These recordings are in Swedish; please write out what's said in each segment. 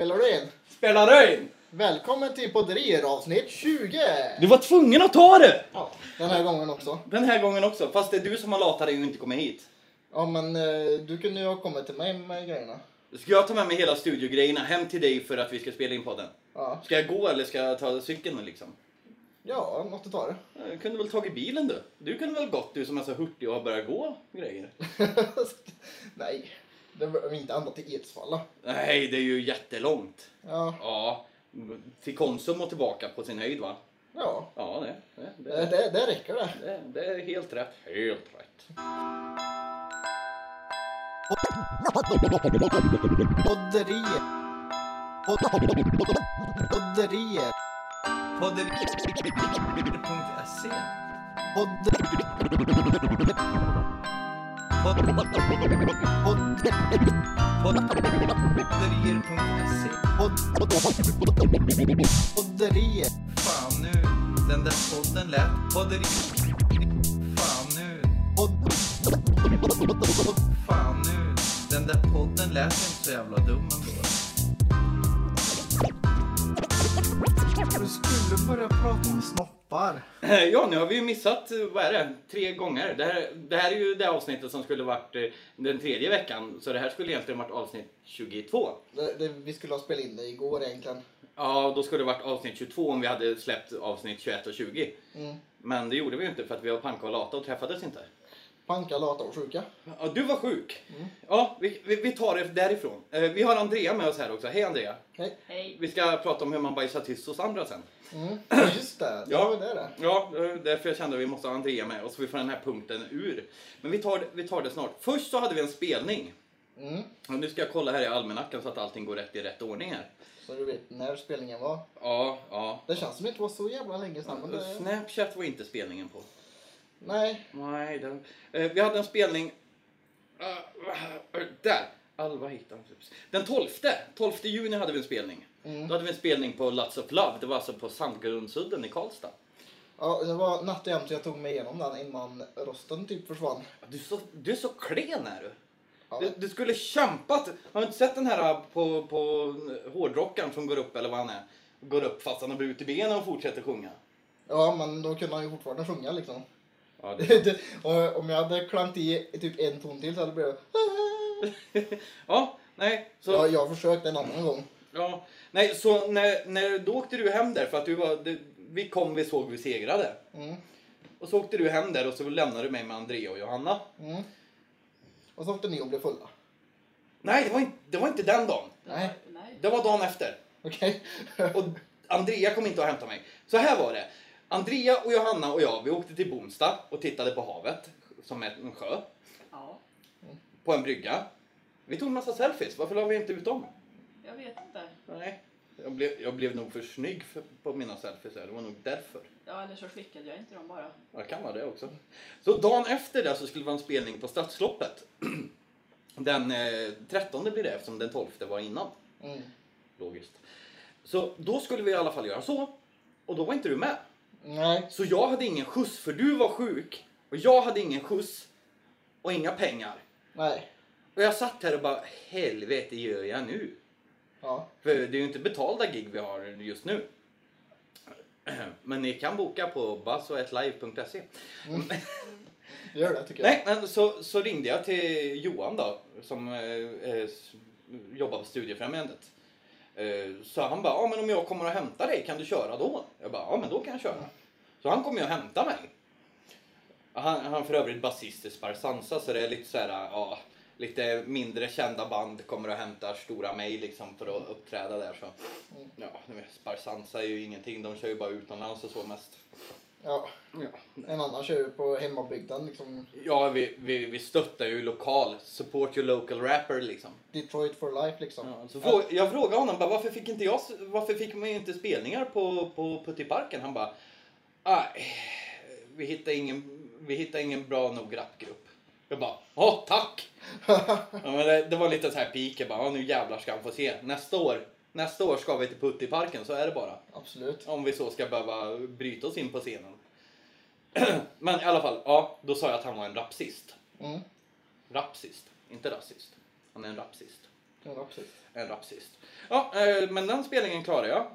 Spelar du in? Spelar du in? Välkommen till Podderier avsnitt 20! Du var tvungen att ta det! Ja, den här gången också. Den här gången också, fast det är du som har latat dig och inte kommit hit. Ja, men eh, du kunde ju ha kommit till mig med grejerna. Ska jag ta med mig hela studiogrejerna hem till dig för att vi ska spela in podden? Ja, Ska jag gå eller ska jag ta cykeln liksom? ja måste ta det. Jag kunde väl tagit bilen du? Du kunde väl gått du som är så hurtig och har börjat gå grejer? Nej, det var inte ända till Edsvalla. Nej, det är ju jättelångt. Ja, Ja, till Konsum och tillbaka på sin höjd va? ja. Ja, det, det, Det, det, det, det räcker det. det, det är helt rätt. Helt rätt. Podderier. Pod- Podderier. Podderier.se Podd... Podderier.se Podd... Podderier. Fan nu, den där podden lät podderier. Fan nu, Podd... fan nu, den där podden lät inte så jävla dum ändå. Du skulle börja prata om snoppar. Ja, nu har vi ju missat, vad är det, tre gånger. Det här, det här är ju det avsnittet som skulle varit eh, den tredje veckan, så det här skulle egentligen varit avsnitt 22. Det, det, vi skulle ha spelat in det igår egentligen. Ja, då skulle det varit avsnitt 22 om vi hade släppt avsnitt 21 och 20. Mm. Men det gjorde vi ju inte för att vi var panka och lata och träffades inte. Panka, lata och sjuka. Ja, du var sjuk. Ja, vi, vi, vi tar det därifrån. Eh, Vi har Andrea med oss här också. Hej Andrea. Hej. Hej. Vi ska prata om hur man bajsar tyst hos andra sen. Mm. Just det, Ja. det det. Ja, därför jag kände att vi måste ha Andrea med oss så vi får den här punkten ur. Men vi tar, det- vi tar det snart. Först så hade vi en spelning. Mm. Och nu ska jag kolla här i almanackan så att allting går rätt i rätt ordning här. Så du vet när spelningen var. Ja, ja. Det känns som det inte var så jävla länge sedan. Men det... Snapchat var inte spelningen på. Nej. Nej, den, eh, vi hade en spelning... eh, eh, där! Alva hittade. Den 12, 12 juni hade vi en spelning. Mm. Då hade vi en spelning på Lots of Love. Det var alltså på Sandgrundsudden i Karlstad. Ja, det var natt och jämnt så jag tog mig igenom den innan rösten typ försvann. Du är så, du är så klen är du. Ja. Du, du skulle kämpat. Har du inte sett den här på, på hårdrockaren som går upp, eller vad han är? Går upp fast han har brutit benen och fortsätter sjunga. Ja, men då kunde han ju fortfarande sjunga liksom. Ja, det, och om jag hade klankt i typ en ton till så hade det blivit... ja nej. Så, Ja, jag försökte en annan gång. Ja, nej, så när, när, då åkte du hem där för att du var, det, vi kom, vi såg, vi segrade. Mm. Och så åkte du hem där och så lämnade du mig med Andrea och Johanna. Mm. Och så åkte ni och blev fulla. Nej, det var inte, det var inte den dagen. Nej. Det var dagen efter. Okej. Och Andrea kom inte att hämta mig. Så här var det. Andrea och Johanna och jag, vi åkte till Bomsta och tittade på havet, som är en sjö, Ja, på en brygga. Vi tog en massa selfies. Varför la vi inte ut dem? jag vet inte. Nej, jag blev, jag blev nog för snygg för, på mina selfies. här. Det var nog därför. Ja, eller så skickade jag inte dem bara. Ja, det kan vara det också. Så dagen efter det så skulle det vara en spelning på Stadsloppet. Den eh, 13 blir det eftersom den 12 var innan. Mm. Logiskt. Så då skulle vi i alla fall göra så. Och då var inte du med. Nej. Så jag hade ingen skjuts för du var sjuk. Och jag hade ingen skjuts. Och inga pengar. Nej. Och jag satt här och bara helvete gör jag nu? Ja. För det är ju inte betalda gig vi har just nu. Men ni kan boka på buzzoetlive.se. Gör det tycker jag. Nej, men så, så ringde jag till Johan då, som eh, eh, jobbar på Studiefrämjandet. Eh, så han bara, ja men om jag kommer och hämtar dig, kan du köra då? Jag bara, ja men då kan jag köra. Så han kommer ju och hämtar mig. Han, han för övrigt basist i Sparsansa, så det är lite så här, ja, lite mindre kända band kommer och hämtar stora mig liksom för att uppträda där. Så. Ja, ni vet, Sparsansa är ju ingenting, de kör ju bara utomlands och så mest. Ja. Ja, En annan kör ju på hemmabygden liksom. Ja, vi, vi, vi stöttar ju lokal. Support your local rapper liksom. Detroit for life liksom. Ja, så frå, jag frågade honom bara, varför fick inte jag, varför fick man inte spelningar på, på Puttiparken? Han bara, nej, vi hittar ingen, vi hittar ingen bra nog rapgrupp. Jag bara, åh tack! ja, men det, det var lite så här peak, jag bara, nu jävlar ska han få se. Nästa år, nästa år ska vi till Puttiparken, så är det bara. Absolut. Om vi så ska behöva bryta oss in på scenen. Men i alla fall, ja, då sa jag att han var en rapsist. Mm. Rapsist, inte rasist. Han är en rapsist. En rapsist. En rapsist. Ja, eh, men den spelningen klarade jag.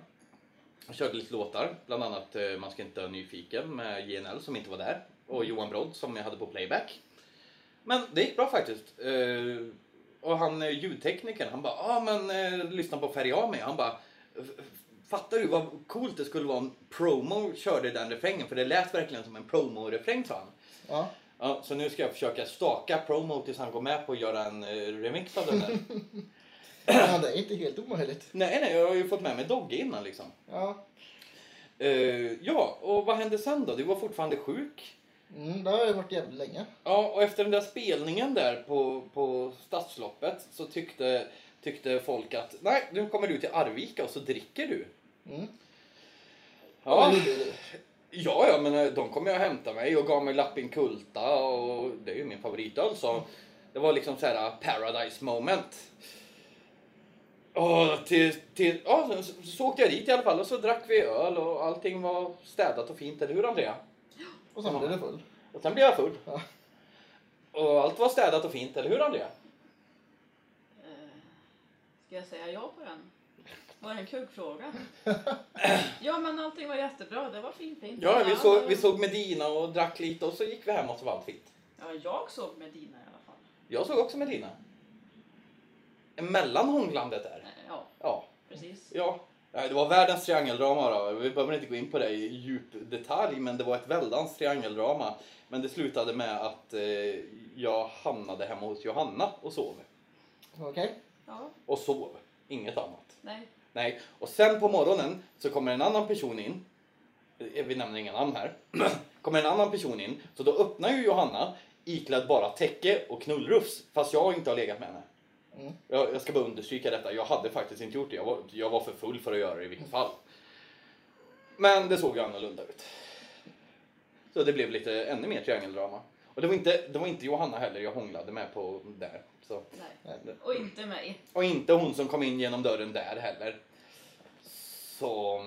Jag körde lite låtar, bland annat eh, Man ska inte vara nyfiken med JNL som inte var där och Johan Brodd som jag hade på playback. Men det gick bra faktiskt. Och han eh, ljudteknikern, han bara, ja ah, men eh, lyssna på Feriami. Han bara, "F- fattar du vad coolt det skulle vara om Promo körde den refrängen? För det lät verkligen som en Promo-refräng sa han. Ja. Ja, så nu ska jag försöka staka Promo tills han går med på att göra en eh, remix av den där. ja, det är inte helt omöjligt. nej, nej, jag har ju fått med mig Dogge innan liksom. Ja. Eh, ja, och vad hände sen då? Du var fortfarande sjuk. Mm, det har jag varit jävligt länge. Ja, och efter den där spelningen där på, på Stadsloppet så tyckte, tyckte folk att nej, nu kommer du till Arvika och så dricker du. Mm. Ja, ja, ja men eh, de kom ju och hämtade mig och gav mig Lappin Kulta och det är ju min favoritöl så det var liksom så här paradise moment. Och till, till, ja, så, så åkte jag dit i alla fall och så drack vi öl och allting var städat och fint, eller hur Andrea? Och sen blev det full. Och sen blev jag full. Ja. Och allt var städat och fint, eller hur Andrea? Eh, Ska jag säga ja på den? Var det en kuggfråga? ja, men allting var jättebra. Det var fint, fint. Ja, vi såg, vi såg Medina och drack lite och så gick vi hem och så var allt fint. Ja, jag såg Medina i alla fall. Jag såg också Medina. Mellan hånglandet där. Ja, Ja. precis. Ja. Nej, det var världens triangeldrama då. Vi behöver inte gå in på det i djup detalj, men det var ett väldans triangeldrama. Men det slutade med att eh, jag hamnade hemma hos Johanna och sov. Okej. Ja, Och sov, inget annat. nej. Nej, och sen på morgonen så kommer en annan person in. Eh, Vi nämner inga namn här. kommer en annan person in, så då öppnar ju Johanna iklädd bara täcke och knullrufs, fast jag inte har legat med henne. Mm. Jag, jag ska bara understryka detta, jag hade faktiskt inte gjort det. Jag var, jag var för full för att göra det i vilket fall. Men det såg ju annorlunda ut. Så det blev lite ännu mer triangeldrama. Och det var inte, det var inte Johanna heller jag hånglade med på där. Så. nej. Nej. Och inte mig. Och inte hon som kom in genom dörren där heller. Så,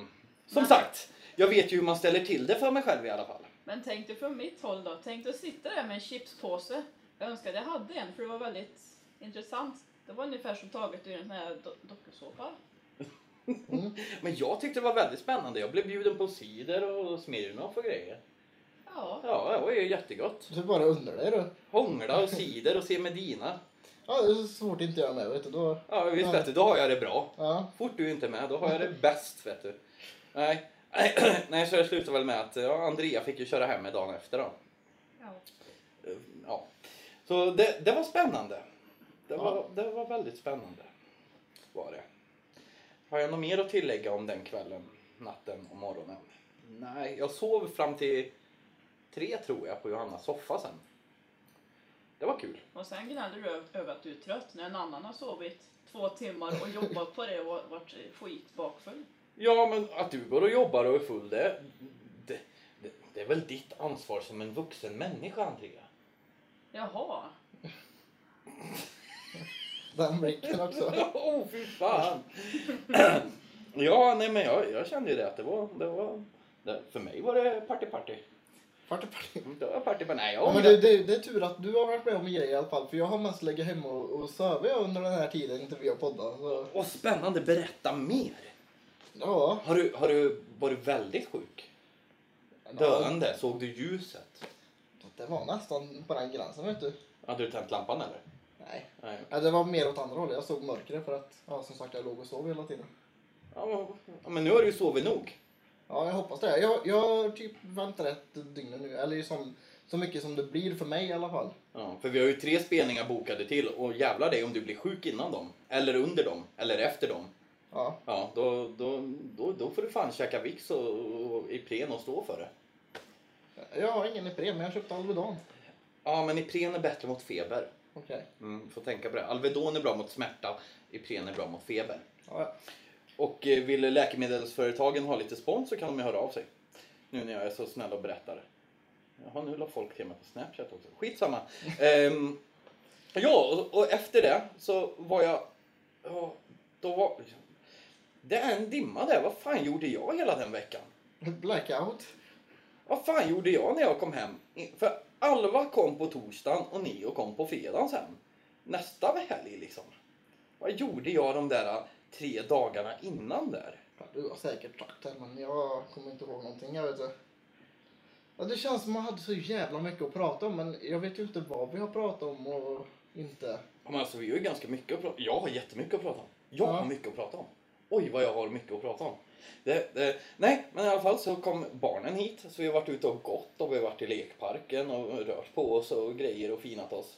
som Men- sagt, jag vet ju hur man ställer till det för mig själv i alla fall. Men tänk dig från mitt håll då. Tänk dig att sitta där med en chipspåse. Jag önskade jag hade en för det var väldigt intressant. Det var ungefär som taget ur en sån här do- dokusåpa. Mm. Men jag tyckte det var väldigt spännande. Jag blev bjuden på cider och Smirnoff och grejer. Ja, Ja, det var ju jättegott. Så bara under dig då. Hångla och cider och se Medina. Ja, det är svårt att inte göra med vet du. Då, Ja, visst vet du, då har jag det bra. ja. Fort du inte är med, då har jag det bäst vet du. Nej, nej så det slutade väl med att ja, Andrea fick ju köra hem med dagen efter då. ja. Ja. Så det, det var spännande. Det var, det var väldigt spännande. Var det. Har jag något mer att tillägga om den kvällen, natten och morgonen? Nej, jag sov fram till tre tror jag på Johannas soffa sen. Det var kul. Och sen gnäller du över- över att du är trött när en annan har sovit två timmar och jobbat på det och varit skitbakfull. Ja, men att du går och jobbar och är full, det, det, det, det är väl ditt ansvar som en vuxen människa, Andrea? Jaha. Den blicken också. Åh, oh, fy fan! ja, nej men jag, jag kände ju det att det var, det var det, för mig var det party party. Party, party. Det var party party. Nej, Ja, men det, det, det är tur att du har varit med om grejer i alla fall. För jag har mest legat hemma och, och sovit under den här tiden inte vi har poddat. Så, Åh, spännande, berätta mer! ja. Har du, har du varit väldigt sjuk? Döende? Såg du ljuset? Det var nästan på den gränsen vet du. Hade du tänt lampan eller? Nej. Nej. Ja, det var mer åt andra hållet. Jag såg mörkret för att, ja som sagt jag låg och sov hela tiden. Ja, men- nu har du ju sovit nog. Ja, jag hoppas det. Jag, jag har typ väntat ett dygn nu. Eller som, så mycket som det blir för mig i alla fall. Ja, för vi har ju tre spelningar bokade till och jävlar dig om du blir sjuk innan dem. Eller under dem. Eller efter dem. Ja. Ja, då, då, då, då får du fan käka Vicks och, och Ipren och stå för det. Jag har ingen Ipren men jag köpte Alvedon. Ja, men Ipren är bättre mot feber. Okej. Mm, får tänka på det. Alvedon är bra mot smärta. Ipren är bra mot feber. Ja, ja. Och eh, vill läkemedelsföretagen ha lite spons så kan de ju höra av sig. Nu när jag är så snäll och berättar. Jaha, nu la folk till mig på Snapchat också. Skitsamma. Ehm, ja, och, och efter det så var jag... Ja, då var... Det är en dimma där. Vad fan gjorde jag hela den veckan? Blackout. Vad fan gjorde jag när jag kom hem? För Alva kom på torsdagen och Neo kom på fredagen sen. Nästa helg liksom. Vad gjorde jag de där tre dagarna innan där? Ja, du har säkert sagt det, men jag kommer inte ihåg någonting. Jag vet inte. Ja, det känns som man hade så jävla mycket att prata om, men jag vet ju inte vad vi har pratat om och inte. Men alltså, vi har ju ganska mycket att prata om. Jag har jättemycket att prata om. Jag Ja. har mycket att prata om. Oj, vad jag har mycket att prata om. Det, det, nej, men i alla fall så kom barnen hit. Så vi har varit ute och gått och vi har varit i lekparken och rört på oss och grejer och finat oss.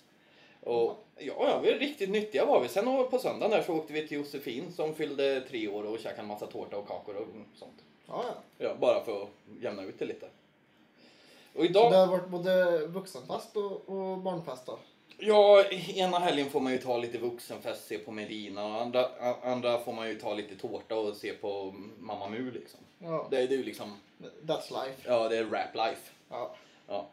Och ja, ja, vi är riktigt nyttiga var vi. Sen och på söndagen där så åkte vi till Josefin som fyllde tre år och käkade en massa tårta och kakor och sånt. Ja, ja. Ja, bara för att jämna ut det lite. Och Så idag... det har varit både vuxenfest och, och barnfest då? Ja, ena helgen får man ju ta lite vuxenfest, se på Medina och andra, andra får man ju ta lite tårta och se på Mamma Mu liksom. Ja, Det, det är ju liksom, that's life. ja det är rap life. Ja. Ja.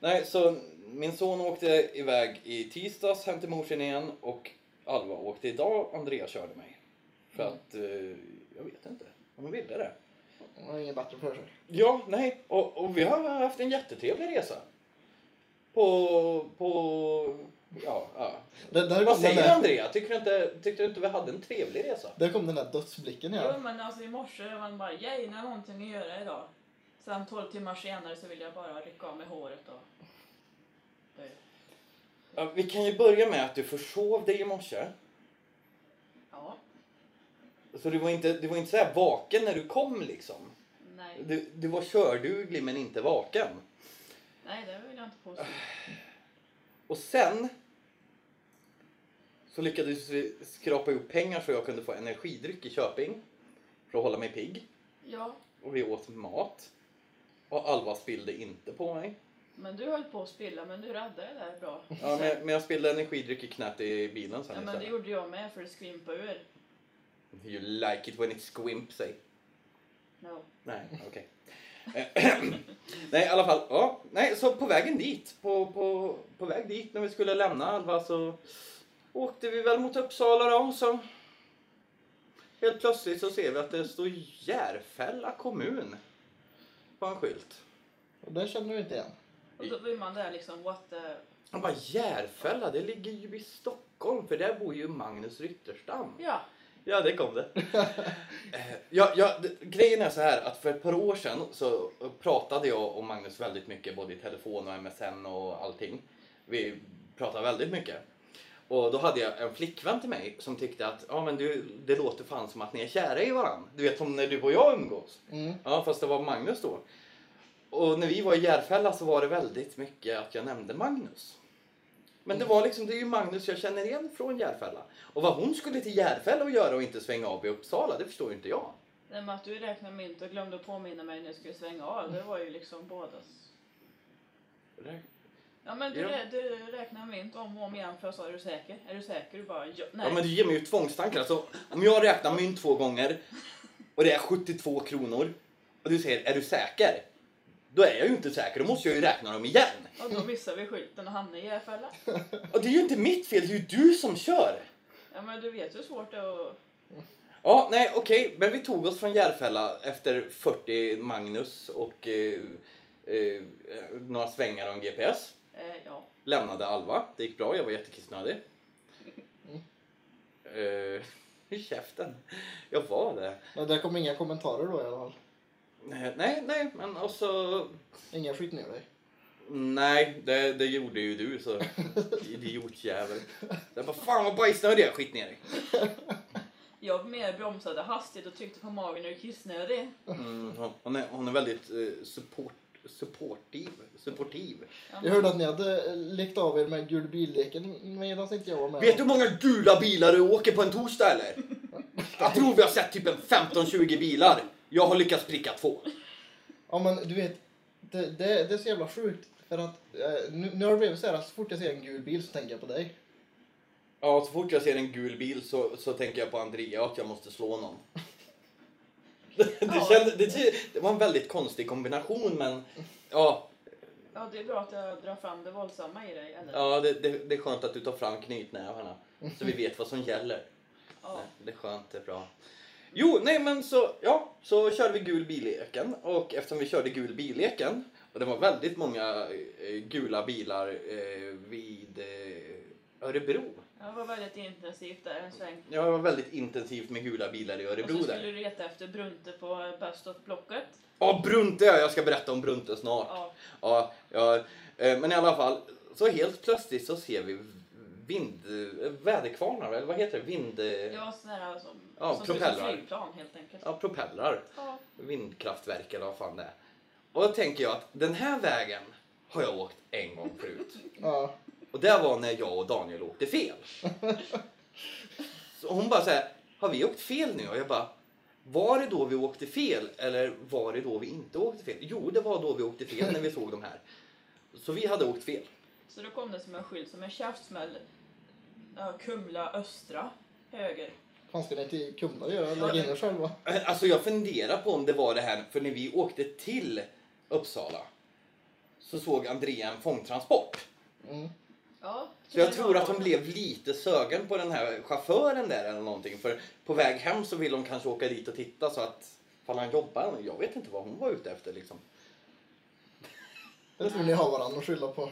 Nej, så min son åkte iväg i tisdags hem till morsen igen och Alva åkte idag, Andrea körde mig. För att, eh, jag vet inte, hon ville det. Hon har inget bättre för sig. Ja, nej, och, och vi har haft en jättetrevlig resa. På, på, ja, ja. Det, där, Vad säger där, Andrea? Tycker du inte, tyckte du inte vi hade en trevlig resa? där kom den där dödsblicken Jo igen. men alltså i morse var man bara yay, nu har någonting att göra idag. Sen 12 timmar senare så vill jag bara rycka av mig håret och... Ja, vi kan ju börja med att du försov dig i morse. Ja, Så du var inte, du var inte så här vaken när du kom liksom. nej, Du, du var körduglig men inte vaken. Nej det vill jag inte påstå. Och sen så lyckades vi skrapa ihop pengar så jag kunde få energidryck i Köping. För att hålla mig pigg. Ja, Och vi åt mat. Och Alva spillde inte på mig. men du höll på att spilla men du räddade det där bra. Ja, men, men jag spillde energidryck i knät i bilen sen Ja, men det gjorde jag med för det skvimpade ur. You like it when it squimps say. No. Nej, okej. nej, i alla fall. Ja, nej, så på vägen dit, på, på, på väg dit när vi skulle lämna Alva så åkte vi väl mot Uppsala då och så helt plötsligt så ser vi att det står Järfälla kommun på en skylt. Och den känner du inte igen. Och då blir man där liksom what the... Jag bara Järfälla, det ligger ju i Stockholm för där bor ju Magnus Rytterstam. Ja, Ja, det kom det. Eh, ja, ja, det, grejen är så här att för ett par år sedan så pratade jag och Magnus väldigt mycket både i telefon och MSN och allting. Vi pratade väldigt mycket. Och då hade jag en flickvän till mig som tyckte att ja, men du, det låter fan som att ni är kära i varandra. Du vet som när du och jag umgås. Mm. Ja, fast det var Magnus då. Och när vi var i Järfälla så var det väldigt mycket att jag nämnde Magnus. Men det var liksom, det är ju Magnus jag känner igen från Järfälla. Och vad hon skulle till Järfälla och göra och inte svänga av i Uppsala, det förstår ju inte jag. det med att du räknade mynt och glömde påminna mig när jag skulle svänga av, det var ju liksom bådas. Ja men du, Ja. rä- du räknar mynt om och om igen för jag sa är du säker? Är du säker? Du bara ja, nej. Ja men du ger mig ju tvångstankar. Alltså, om jag räknar mynt två gånger och det är 72 kronor och du säger är du säker? Då är jag ju inte säker, då måste jag ju räkna dem igen. Och då missar vi skylten och hamnar i Järfälla. Och det är ju inte mitt fel, det är ju du som kör. Ja men du vet hur svårt det är att... Ja, nej okej, men vi tog oss från Järfälla efter 40 Magnus och eh, eh, några svängar och en GPS. Eh, ja. Lämnade Alva, det gick bra, jag var jättekissnödig. Eh, I käften. Jag var det. Men det kom inga kommentarer då i alla fall. Eh, Nej, nej, men och så... Ingen skit ner dig. Nej, det, det gjorde ju du så idiotjävel. Jag bara, fan vad bajsnödig jag är, skit ner dig. Jag mer bromsade hastigt och tryckte på magen när du kissnödig. Mm, hon- hon, är, hon är väldigt eh, support, supportiv. supportiv. Ja, Jag hörde att ni hade eh, lekt av er med gul billeken medan inte jag var med. Vet du hur många gula bilar du åker på en torsdag eller? Jag tror vi har sett typ en 15-20 bilar. Jag har lyckats pricka två. Ja men du vet, det, det, det är så jävla sjukt. För att eh, nu, nu har det blivit så här att så fort jag ser en gul bil så tänker jag på dig. Ja, så fort jag ser en gul bil så, så tänker jag på Andrea och att jag måste slå någon. Det, det, kände, det, det var en väldigt konstig kombination men ja, ja, det är bra att jag drar fram det våldsamma i dig. Eller? ja det, det, det är skönt att du tar fram knytnävarna så vi vet vad som gäller. Ja. Det är skönt, det är bra. Jo, nej men så, ja, så körde vi gul billeken och eftersom vi körde gul billeken och det var väldigt många eh, gula bilar eh, vid eh, Örebro. Det var väldigt intensivt där en sväng. Jag var väldigt intensivt med gula bilar i Och Örebro så skulle där. du leta efter Brunte på Best of Blocket. Ja, Brunte! ja, Jag ska berätta om Brunte snart. Ja. Ja, ja, eh, men i alla fall, så helt plötsligt så ser vi vind, eh, väderkvarnar, eller vad heter det? Vind... eh, Ja, sådana här som, Ja, som propellrar. som flygplan helt enkelt. Ja, propellrar. Ja. Vindkraftverk eller vad fan det är. Och då tänker jag att den här vägen har jag åkt en gång förut. Ja. Och det var när jag och Daniel åkte fel. Så hon bara säger, har vi åkt fel nu? Och jag bara, var det då vi åkte fel eller var det då vi inte åkte fel? Jo, det var då vi åkte fel när vi såg de här. Så vi hade åkt fel. Så då kom det som en skylt, som en käftsmäll. Kumla östra, höger. Fan ni inte i Kumla göra? Lägga in er själva. Alltså jag funderar på om det var det här, för när vi åkte till Uppsala så såg Andrea en fångtransport. Mm. Ja, Så jag tror att hon blev lite sögen på den här chauffören där eller någonting. För på väg hem så vill hon kanske åka dit och titta så att fall han jobbar. Jag vet inte vad hon var ute efter liksom. Jag tror ni har varandra att skylla på.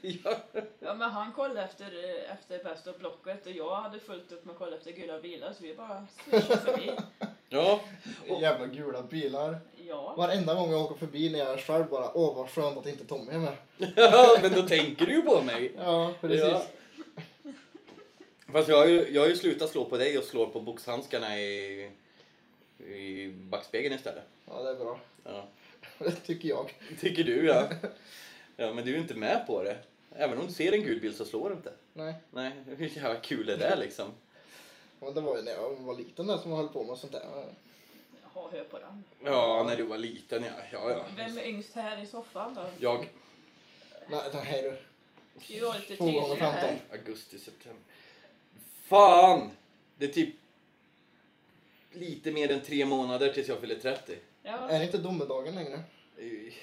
ja. Ja, men han kollade efter, eh, efter Best of Blocket och jag hade fullt upp med att kolla efter gula bilar så vi bara swishade förbi. ja. Och- Jävla gula bilar. Ja. Varenda gång jag åker förbi när jag är själv bara, åh vad skönt att inte Tommy är med. men då tänker du ju på mig. Ja, precis. Ja. Fast jag har, ju, jag har ju slutat slå på dig och slår på boxhandskarna i, i backspegeln istället. Ja, det är bra. Ja. Det tycker jag. Tycker du ja. Ja men du är ju inte med på det. Även om du ser en gul bil så slår du inte. Nej, Nej, hur jävla kul är det liksom? men det var ju när jag var liten där som jag höll på med sånt där. Jaha, hör på den. Ja, när du var liten ja. ja, ja. Vem är yngst här i soffan då? Jag, Nej, det här är du. Lite Två gånger tydliga här? 15. augusti, september. Fan! Det är typ lite mer än tre månader tills jag fyller 30. Ja. Är det inte domedagen längre?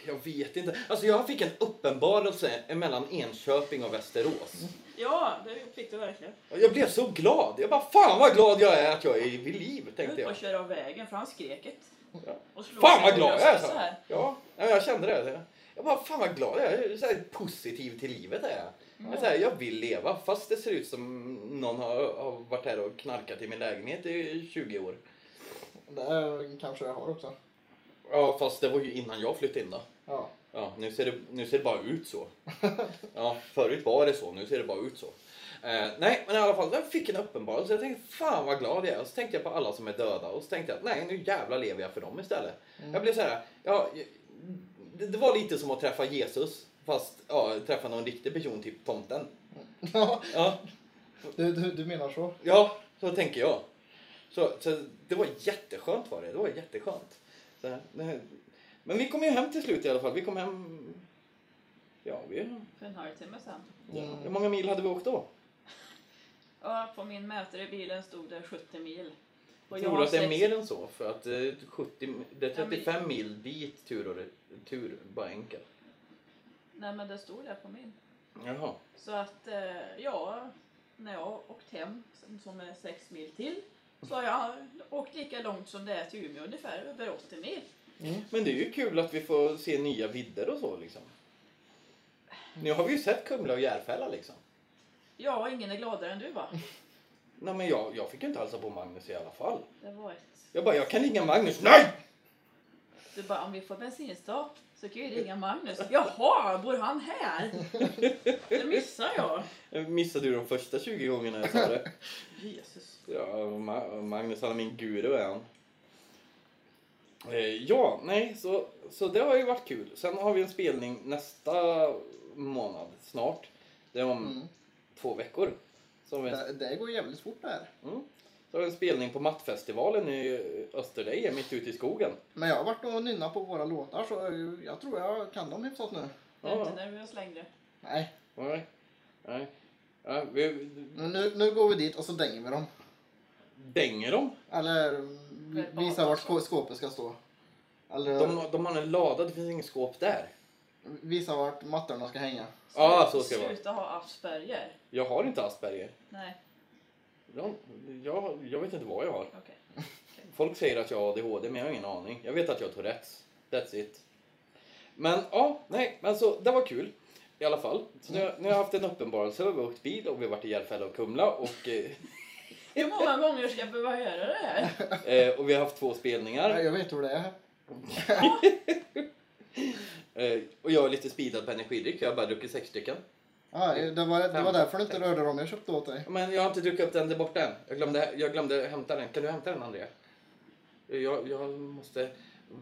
Jag vet inte. Alltså jag fick en uppenbarelse mellan Enköping och Västerås. ja, det fick du verkligen. Jag blev så glad. Jag bara fan vad glad jag är att jag är vid liv Jag tänkte jag. att köra av vägen för han skrek ett. Ja. Och slog Fan vad glad jag är! Så. här. Ja, ja, jag kände det. Jag bara fan vad glad jag är. Jag så här positiv till livet är jag. Jag, är så här, jag vill leva fast det ser ut som någon har, har varit här och knarkat i min lägenhet i 20 år. Det är, kanske jag har också. Ja fast det var ju innan jag flyttade in då. Ja. Ja, nu ser, det, nu ser det bara ut så. Ja, förut var det så, nu ser det bara ut så. Eh, nej, men i alla fall, jag fick en uppenbarelse. Jag tänkte, fan vad glad jag är. Och så tänkte jag på alla som är döda. Och så tänkte jag, nej nu jävlar lever jag för dem istället. Jag blev så här, ja, det, det var lite som att träffa Jesus. Fast, ja, träffa någon riktig person, typ tomten. Ja, Ja, du, du, du menar så? ja så tänker jag. Så, så det var jätteskönt var det. Det var jätteskönt. Här, det- men vi kom ju hem till slut i alla fall. Vi kom hem... Ja, vi... För en halvtimme sedan. Mm. Hur många mil hade vi åkt då? Ja, på min mätare i bilen stod det 70 mil. Och Jag tror att det är mer än så. För att eh, 70, det är Ja, men- 35 mil dit tur och re- tur, bara enkel. Nej, men det stod där på min. Jaha. Så att, eh, ja, när jag åkt hem, som- är sex mil till, så har jag åkt lika långt som det är till Umeå, ungefär över 80 mil. Men det är ju kul att vi får se nya vidder och så liksom. Nu har vi ju sett Kumla och Järfälla liksom. Ja, ingen är gladare än du va? Nej men jag, jag fick ju inte hälsa på Magnus i alla fall. Det var ett... Jag bara, jag kan ringa Magnus. Nej! Du bara, om vi får bensinstopp så kan vi ringa Magnus. Jaha, bor han här? Det missar jag. Jag missade du de första 20 gångerna jag sa det. Jesus. Ja, Ma- Magnus han är min guru är han. Eh, ja, nej, så, så det har ju varit kul. Sen har vi en spelning nästa månad, snart. Det är om Mm. två veckor. Så har vi Det, det går jävligt fort det här. mm, så har vi en spelning på Mattfestivalen i Österleje, mitt ute i skogen. Men jag har varit och nynnat på våra låtar så jag tror jag kan dem hyfsat nu. Jag är Ja. inte nervös längre. Nej, Nej. Nej. Ja, vi nu, nu går vi dit och så dänger vi dem. Dänger dem. Eller visar vart skåpet ska stå. Eller De, de har en lada, det finns inget skåp där. visa vart mattorna ska hänga. Ja, så ska det vara. Sluta ha Asperger. Jag har inte Asperger. Nej, Jag, jag, jag vet inte vad jag har. okej. Folk säger att jag har ADHD, men jag har ingen aning. Jag vet att jag har Tourettes. That's it. Men ja, nej, men så det var kul. I alla fall. Så nu, nu har jag haft en uppenbarelse. Vi har åkt bil och vi har varit i Järfälla och Kumla. Och, eh, Hur många gånger ska jag behöva göra det här? eh, och vi har haft två Ja, spelningar. jag vet hur det är. Eh, och jag är lite speedad på energidryck. Jag har bara druckit sex stycken. Ja, det, var, det var därför du inte rörde dem jag köpte åt dig. Men jag har inte druckit upp den där borta än. Jag glömde, jag glömde hämta den. Kan du hämta den Andrea? Jag, jag måste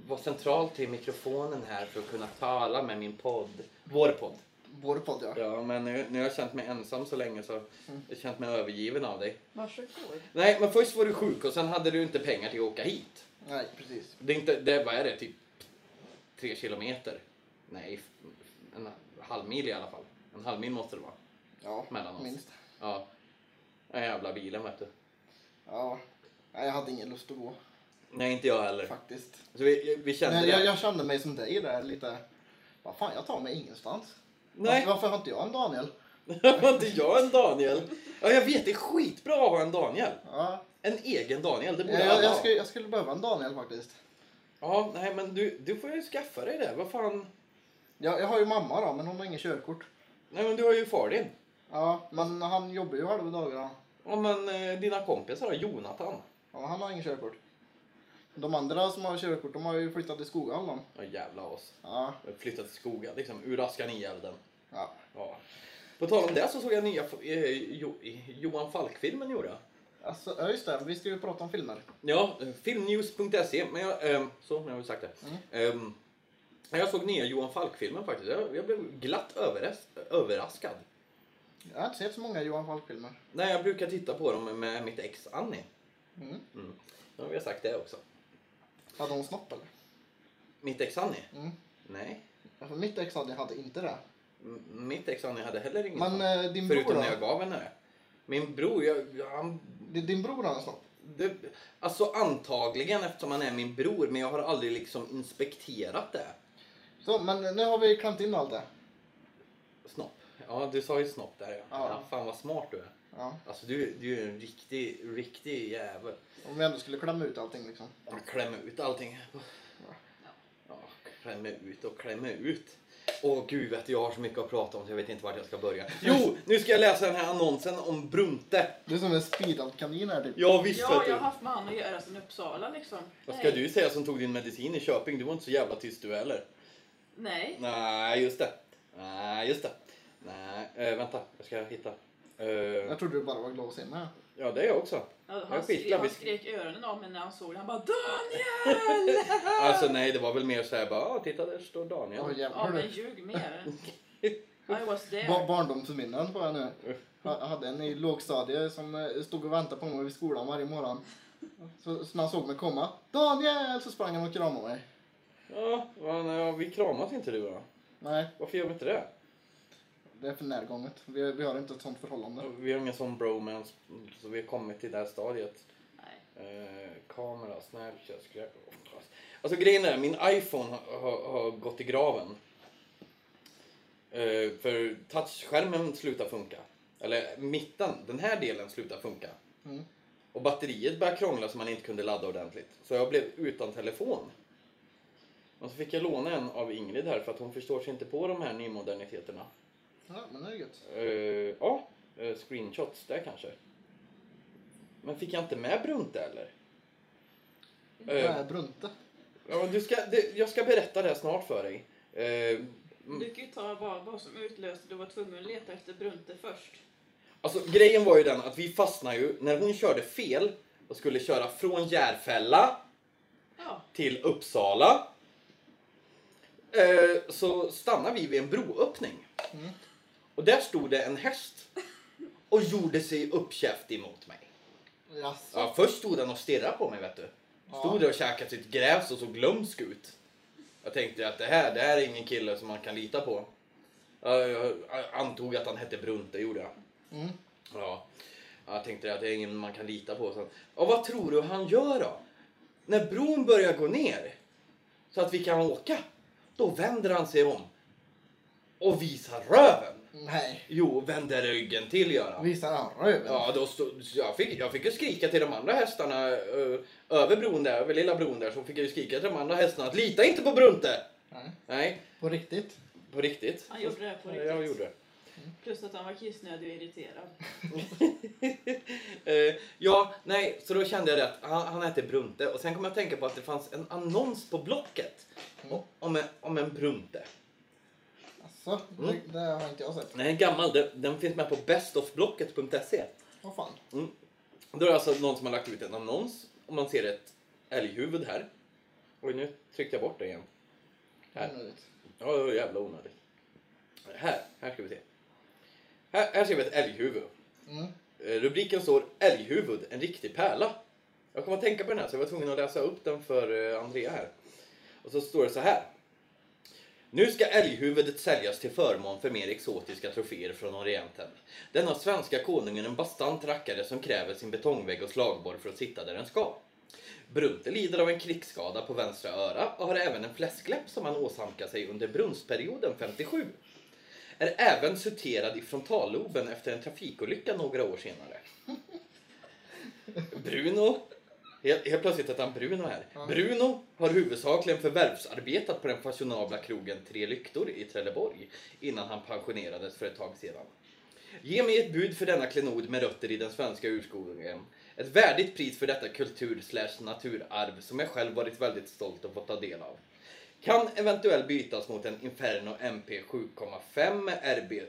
vara central till mikrofonen här för att kunna tala med min podd. Vår podd. Vår podd ja. Ja, men nu, nu har jag känt mig ensam så länge så jag har känt mig övergiven av dig. Varsågod. Nej, men först var du sjuk och sen hade du inte pengar till att åka hit. Nej, precis. Det är inte, det, vad är det, typ tre kilometer? Nej, en halv mil i alla fall. En halv mil måste det vara Ja, mellan oss. minst. Ja. Den jävla bilen vet du. Ja. Nej, jag hade ingen lust att gå Nej, inte jag heller. faktiskt. Så vi, vi kände Nej, jag, jag kände mig som dig där lite. Vad fan, jag tar mig ingenstans. Nej, Varför, varför har inte jag en Daniel? var inte jag en Daniel? Ja, jag vet, det är skitbra att ha en Daniel. Ja, En egen Daniel, det borde jag, alla jag, ha. skulle, jag skulle behöva en Daniel faktiskt. Ja, nej men du, du får ju skaffa dig det. Vad fan? Jag, jag har ju mamma då, men hon har ingen körkort. Nej men du har ju far din. Ja, men han jobbar ju halva dagarna. Ja men eh, dina kompisar då? Jonathan? Ja, han har ingen körkort. De andra som har körkort, de har ju flyttat till Skoghall de. Ja jävla oss. Ja, flyttat till skogen, liksom ur askan i elden. ja. Ja. På tal om det så såg jag nya eh, jo, Johan Falk-filmen gjorde jag. Alltså, ja just det, vi ska ju prata om filmer. Ja, eh, filmnews.se. Men jag, ehm, så, nu har vi sagt det. Ehm, jag såg nya Johan Falk-filmen faktiskt. Jag, jag blev glatt överras överraskad. Jag har inte sett så många Johan Falk-filmer. Nej, jag brukar titta på dem med mitt ex Annie. Mm. Mm. Nu har vi sagt det också. Hade hon snopp eller? Mitt ex Annie? Mm. Nej. Alltså, mitt ex hade, hade inte det. M- Mitt ex Annie hade heller ingen Men eh, din bror Förutom då? när jag gav henne det. Min bror, jag, han... Din, din bror hade snopp? Det, alltså antagligen eftersom han är min bror, men jag har aldrig liksom inspekterat det. Så, men nu har vi klämt in allt det. Snopp. Ja, du sa ju snopp där ja. Ja. ja. Fan vad smart du är. Ja, Alltså du, du är en riktig, riktig jävel. om vi ändå skulle klämma ut allting liksom. Klämma ut allting. Ja, klämma ut och klämma ut. Åh gud vet du, jag har så mycket att prata om så jag vet inte vart jag ska börja. Jo, nu ska jag läsa den här annonsen om Brunte. Du är som en speedad kanin här typ. Ja visst Ja, vet jag har du. haft med han att göra sen Uppsala liksom. Vad ska Nej. du säga som tog din medicin i Köping? Du var inte så jävla tyst du heller. Nej. Nej, just det. Nej, just det. Nej, äh, vänta. Jag ska hitta. Eh, Jag trodde du bara var glad att se mig. ja, det är jag också. Ja, Jag Han, är skrek, han skrek öronen av mig när han såg det. Han bara Daniel! Alltså nej, det var väl mer så här bara, ah, titta där står Daniel. Åh ja men ljug mer. I was there. Ba barndomsminnen får jag nu. Jag hade en i lågstadiet som eh, stod och väntade på mig vid skolan varje morgon. Så, så när han såg mig komma, Daniel! Så sprang han och kramade mig. Ja, men, ja, vi kramas inte du då? Nej, Varför gör vi inte det? Det är för närgånget. Vi, vi har inte ett sånt förhållande. Vi har ingen sån bromance, så vi har kommit till det här stadiet. Nej. Eh, kamera, snapchat, skräp. Alltså grejen är, min iPhone har, har, har gått i graven. Eh, för touchskärmen slutar funka. Eller mitten, den här delen slutar funka. Mm. Och batteriet började krångla så man inte kunde ladda ordentligt. Så jag blev utan telefon. Och så fick jag låna en av Ingrid här för att hon förstår sig inte på de här nymoderniteterna. Ja, men det är gött. Eh, ja, eh, screenshots där kanske. Men fick jag inte med Brunte eller? Eh, Nej, Brunte. Ja, du ska, det, jag ska berätta det snart för dig. Eh, Du kan ju ta vad, vad som utlöste du var tvungen att leta efter Brunte först. alltså grejen var ju den att vi fastnade ju när hon körde fel och skulle köra från Järfälla Ja. till Uppsala. Eh, så stannade vi vid en broöppning. Mm. Och där stod det en häst och gjorde sig uppkäft emot mig. Jaså? Ja, först stod den och stirrade på mig vet du. Stod där och käkade sitt gräs och såg glömsk ut. Jag tänkte att det här, det här är ingen kille som man kan lita på. Ja, Jag antog att han hette Brunte, gjorde jag. Mm. Ja. Jag tänkte att det är ingen man kan lita på. Ja, vad tror du han gör då? När bron börjar gå ner så att vi kan åka, då vänder han sig om och visar röven. Nej. Jo, vänder ryggen till gör han. Visar han röven? Ja, då stod, så jag, fick, jag fick ju skrika till de andra hästarna ö, över bron där, över lilla bron där, så fick jag ju skrika till de andra hästarna att lita inte på Brunte! Nej. Nej, På riktigt? På riktigt? Han gjorde det på Ja, riktigt. Jag gjorde det. Plus att han var kissnödig och irriterad. Eh, ja, nej, så då kände jag det att han, han heter Brunte. Och sen kom jag att tänka på att det fanns en annons på Blocket Mm. om, en, om en Brunte. Alltså, Mm. det, det har inte jag sett. Den är gammal, den, den finns med på bestofblocket.se. Vad fan. Då är det alltså någon som har lagt ut en annons och man ser ett älghuvud här. Oj, nu tryckte jag bort det igen. Här. Onödigt. Ja, det var jävla onödigt. Här, här ska vi se. Här, här ser vi ett älghuvud. Mm. Eh, Rubriken står Älghuvud, en riktig pärla. Jag kom att tänka på den här så jag var tvungen att läsa upp den för eh, Andrea här. Och så står det så här. Nu ska älghuvudet säljas till förmån för mer exotiska troféer från Orienten. Denna svenska konungen är en bastant rackare som kräver sin betongvägg och slagborr för att sitta där den ska. Brunte lider av en krigsskada på vänstra öra och har även en fläskläpp som han åsamkade sig under brunstperioden 57. Är även suterad i frontalloben efter en trafikolycka några år senare. Bruno, helt, helt plötsligt heter han Bruno här. Ja. Bruno har huvudsakligen förvärvsarbetat på den fashionabla krogen Tre Lyktor i Trelleborg innan han pensionerades för ett tag sedan. Ge mig ett bud för denna klenod med rötter i den svenska urskogen. Ett värdigt pris för detta kultur slash naturarv som jag själv varit väldigt stolt att få ta del av. Kan eventuellt bytas mot en Inferno MP 7,5 RB,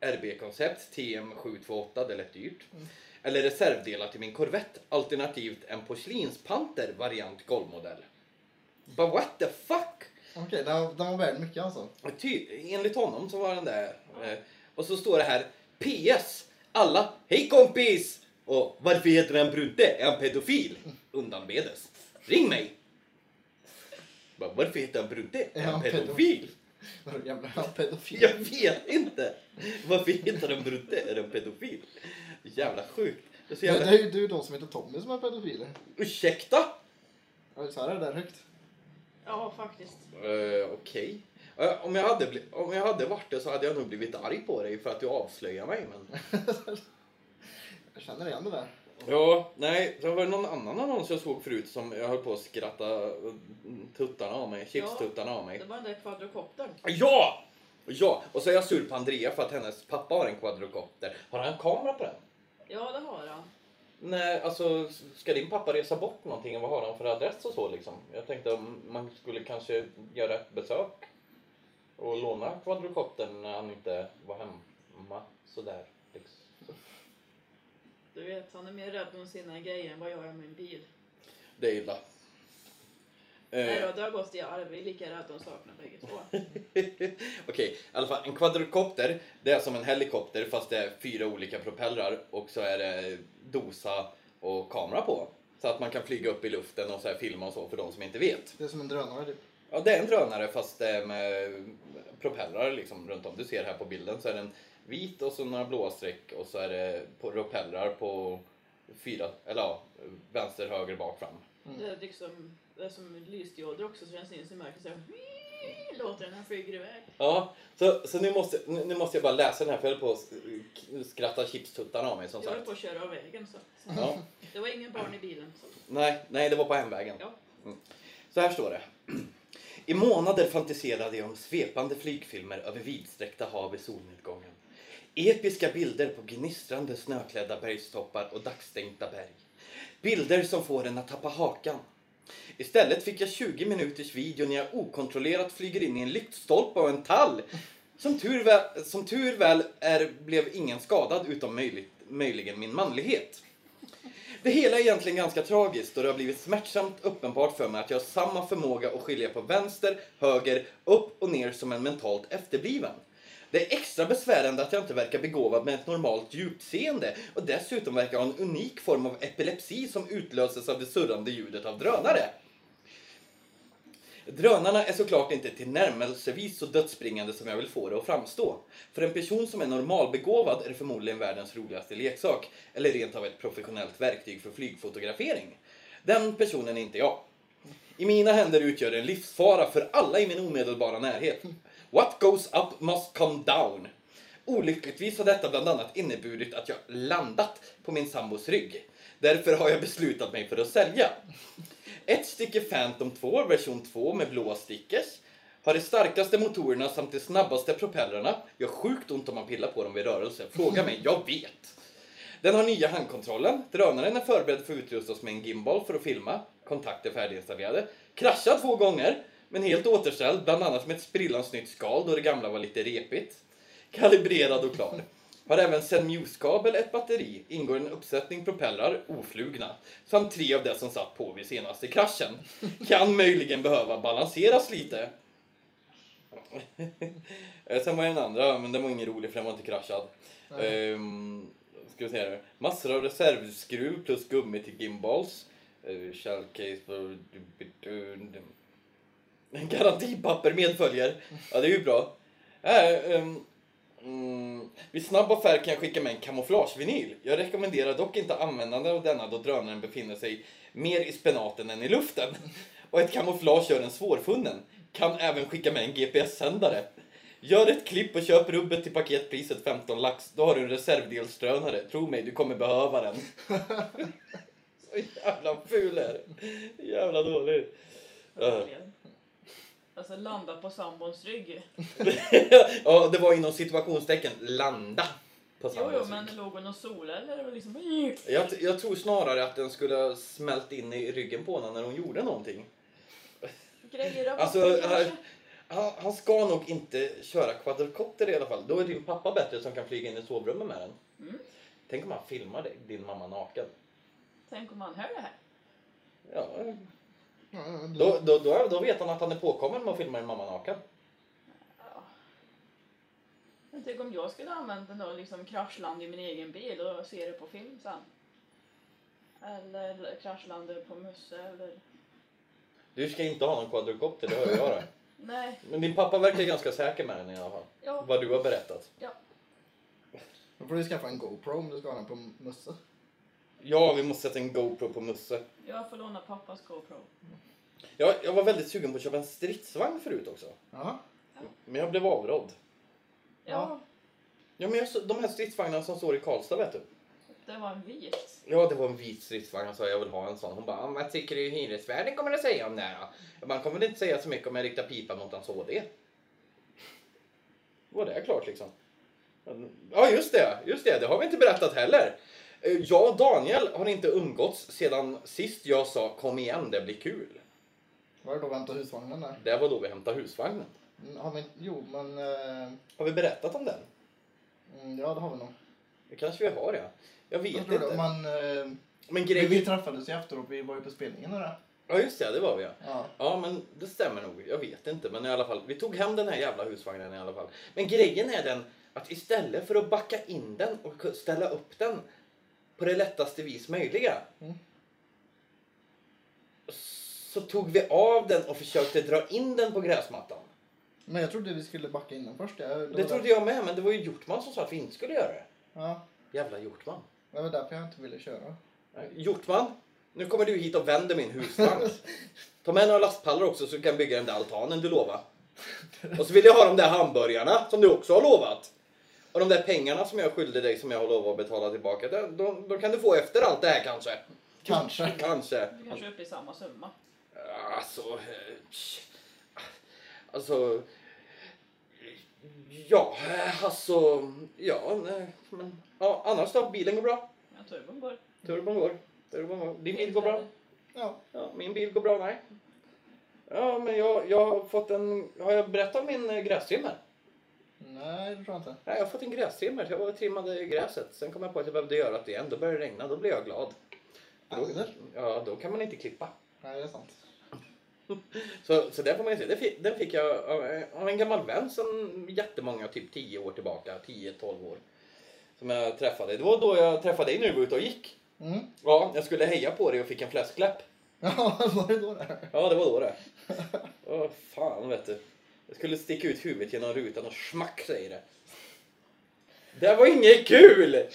RB-koncept TM728, det lät dyrt. Eller reservdelar till min Corvette, alternativt en porslinspanter variant golvmodell. But what the fuck? Okej, den, var- den var värd mycket alltså. Ty, enligt honom så var den där. Eh, och så står det här PS. Alla, hej kompis! Och varför heter han Brunte? Är han pedofil? Undanbedes. Ring mig! Varför heter han Brunte? Är han pedofil? Vadå jävla pedofil? Jag vet inte! Varför heter han Brunte? Är han pedofil? Jävla sjukt. Det är så jävla... det är ju du de som heter Tommy som är pedofiler. Ursäkta? Ja, Så här är det där högt. Ja, faktiskt. Uh, Okej. Eh, om, jag hade bli- om jag hade varit det så hade jag nog blivit arg på dig för att du avslöjar mig. Men... Jag känner igen det där. Ja, nej, det var någon annan annons jag såg förut som jag höll på att skratta eh, tuttarna av mig, chipstuttarna av mig. Det var den där kvadrokoptern. Ja! Ja, och så är jag sur på Andrea för att hennes pappa har en quadrocopter. Har han en kamera på den? Ja, det har han. Nej, alltså ska din pappa resa bort någonting? Vad har han för adress och så liksom? Jag tänkte om man skulle kanske göra ett besök och låna quadrocoptern när han inte var hemma sådär. Du vet, han är mer rädd om sina grejer än vad jag är om min bil. Det är illa. Nej Eh, då, det har gått i arv. Vi är lika rädda om sakerna bägge två. Okej, i alla fall en quadrocopter det är som en helikopter fast det är fyra olika propellrar och så är det dosa och kamera på. Så att man kan flyga upp i luften och så här filma och så för de som inte vet. Det är som en drönare typ. Ja, det är en drönare fast det är med propellrar liksom runt om. Du ser här på bilden så är den vit och så några blåa streck och så är det på propellrar på fyra, eller ja, vänster, höger, bak, fram. Det är liksom det är som lysdioder också så den syns i mörkret så här, låter den när den flyger iväg. Ja, så, så nu, måste, nu nu måste jag bara läsa den här för jag höll på att sk- skratta chipstuttarna av mig som Jag höll sagt. på att köra av vägen så. Ja. Det var ingen barn i bilen. Så. Nej, nej, det var på hemvägen. Ja. Så här står det. I månader fantiserade jag om svepande flygfilmer över vidsträckta hav i solnedgången. Episka bilder på gnistrande snöklädda bergstoppar och dagstänkta berg. Bilder som får en att tappa hakan. Istället fick jag 20 minuters video när jag okontrollerat flyger in i en lyktstolpe och en tall. Som tur väl, som tur väl är blev ingen skadad utom möjligt, möjligen min manlighet. Det hela är egentligen ganska tragiskt och det har blivit smärtsamt uppenbart för mig att jag har samma förmåga att skilja på vänster, höger, upp och ner som en mentalt efterbliven. Det är extra besvärande att jag inte verkar begåvad med ett normalt djupseende och dessutom verkar ha en unik form av epilepsi som utlöses av det surrande ljudet av drönare. Drönarna är såklart inte tillnärmelsevis så dödsbringande som jag vill få det att framstå. För en person som är normalbegåvad är det förmodligen världens roligaste leksak, eller rent av ett professionellt verktyg för flygfotografering. Den personen är inte jag. I mina händer utgör det en livsfara för alla i min omedelbara närhet. What goes up must come down. Olyckligtvis har detta bland annat inneburit att jag landat på min sambos rygg. Därför har jag beslutat mig för att sälja. Ett stycke Phantom 2 version 2 med blåa stickers Har de starkaste motorerna samt de snabbaste propellrarna. Gör sjukt ont om man pillar på dem vid rörelse. Fråga mig, jag vet. Den har nya handkontrollen. Drönaren är förberedd för att utrustas med en gimbal för att filma. Kontakter färdiginstallerade. Kraschar två gånger, men helt återställd, bland annat med ett sprillans nytt skal då det gamla var lite repigt. Kalibrerad och klar. Har även Zenmuse-kabel, ett batteri, ingår en uppsättning propellrar, oflugna, samt tre av det som satt på vid senaste kraschen. Kan möjligen behöva balanseras lite. Eh, Sen var det den andra, men den var ingen rolig för den var inte kraschad. Um, ska vi se här. Massor av reservskruv plus gummi till gimbals. Uh, shell case för... Garantipapper medföljer. Ja, det är ju bra. Äh, um, mm, vid snabb affär kan jag skicka med en kamouflagevinyl. Jag rekommenderar dock inte användande av denna då drönaren befinner sig mer i spenaten än i luften. Och ett kamouflage gör den svårfunnen. Kan även skicka med en GPS-sändare. Gör ett klipp och köp rubbet till paketpriset 15 lax. Då har du en reservdelsdrönare. Tro mig, du kommer behöva den. Så jävla ful är. Jävla dålig. Uh. Alltså landa på sambons rygg. ja, det var inom situationstecken landa på Jo, jo, men låg hon och solade eller? Det var liksom... jag, jag tror snarare att den skulle ha smält in i ryggen på henne när hon gjorde någonting. Grejer av Alltså, han, han ska nog inte köra quadrocopter i alla fall. Då är din pappa bättre som kan flyga in i sovrummet med den. Mm. Tänk om han filmar dig, din mamma naken. Tänk om han hör det här. Ja, Ja, då, då, då, då vet han att han är påkommen med att filma din mamma naken. Ja. Men tänk om jag skulle använda den och liksom kraschlanda i min egen bil och se det på film sen. Eller kraschlanda på Musse eller... Du ska inte ha någon quadrocopter, det hör jag det. Nej, Men din pappa verkar ganska säker med den i alla fall. ja. Vad du har berättat. Då får du skaffa en GoPro om du ska ha den på Musse. Ja, vi måste sätta en GoPro på Musse. Jag får låna pappas GoPro. Jag, jag var väldigt sugen på att köpa en stridsvagn förut också. Ja. Men jag blev avrådd. Ja, Ja, men jag, så- de här stridsvagnarna som står i Karlstad, vet du. det var en vit. Ja, det var en vit stridsvagn. Jag sa jag vill ha en sån. Hon bara, "Ah, vad tycker du hyresvärden kommer att säga om det här då? Jag bara, "Han kommer väl inte säga så mycket om jag riktar pipan mot hans HD. Var det klart liksom? Ja, just det. Just det. Det har vi inte berättat heller. Eh, Jag och Daniel har inte umgåtts sedan sist jag sa kom igen, det blir kul. Var det då vi hämtade husvagnen där? Det var då vi hämtade husvagnen. Mm, Har vi inte? Jo, men... eh, Har vi berättat om den? mm, Ja, det har vi nog. Det kanske vi har, ja. Jag vet Jag tror det. inte. Man, eh, Men vi, vi grejen... träffades ju efteråt. Vi var ju på spelningen och det. Ja, just det. Det var vi, ja. Ja. Ja, men det stämmer nog. Jag vet inte, men i alla fall. Vi tog hem den här jävla husvagnen i alla fall. Men grejen är den att istället för att backa in den och ställa upp den på det lättaste vis möjliga. Mm. Så tog vi av den och försökte dra in den på gräsmattan. Men jag trodde vi skulle backa in den först. Ja, det, Det trodde där- jag med, men det var ju Hjortman som sa att vi inte skulle göra det. Ja, Jävla Hjortman. det var därför jag inte ville köra. Hjortman, nu kommer du hit och vänder min husvagn. Ta med några lastpallar också så du kan bygga den där altanen du lovade. Och så vill jag ha de där hamburgarna som du också har lovat. Och de där pengarna som jag skyllde dig som jag har lovat att betala tillbaka. De, de, de kan du få efter allt det här kanske. Kanske. Kanske. Vi kanske är uppe i samma summa. Alltså... eh. Alltså... Ja, eh, alltså... Ja, nej, men... Ja, annars då? Bilen går bra. Ja, turbon går. Turbon går. Turbon går. Din bil går bra. Ja. Ja, min bil går bra, nej. Ja, men jag, jag har fått en... Har jag berättat om min eh, grästrimmer? Nej, det tror jag inte. Nej, jag har fått en grästrimmer. Jag var och trimmade gräset. Sen kom jag på att jag behövde göra det igen. Då började det regna. Då blev jag glad. Då, ja, då kan man inte klippa. Nej, det är sant. Så, så där får man ju se. Den fick, den fick jag av, av en gammal vän sedan jättemånga, typ 10 år tillbaka. 10-12 år. Som jag träffade. Det var då jag träffade dig när du var ute och gick. Mm. Ja, jag skulle heja på dig och fick en fläskläpp. Ja, var det då det? Ja, det var då det. Åh, fan vet du. Jag skulle sticka ut huvudet genom rutan och smack säger det. Det var inget kul!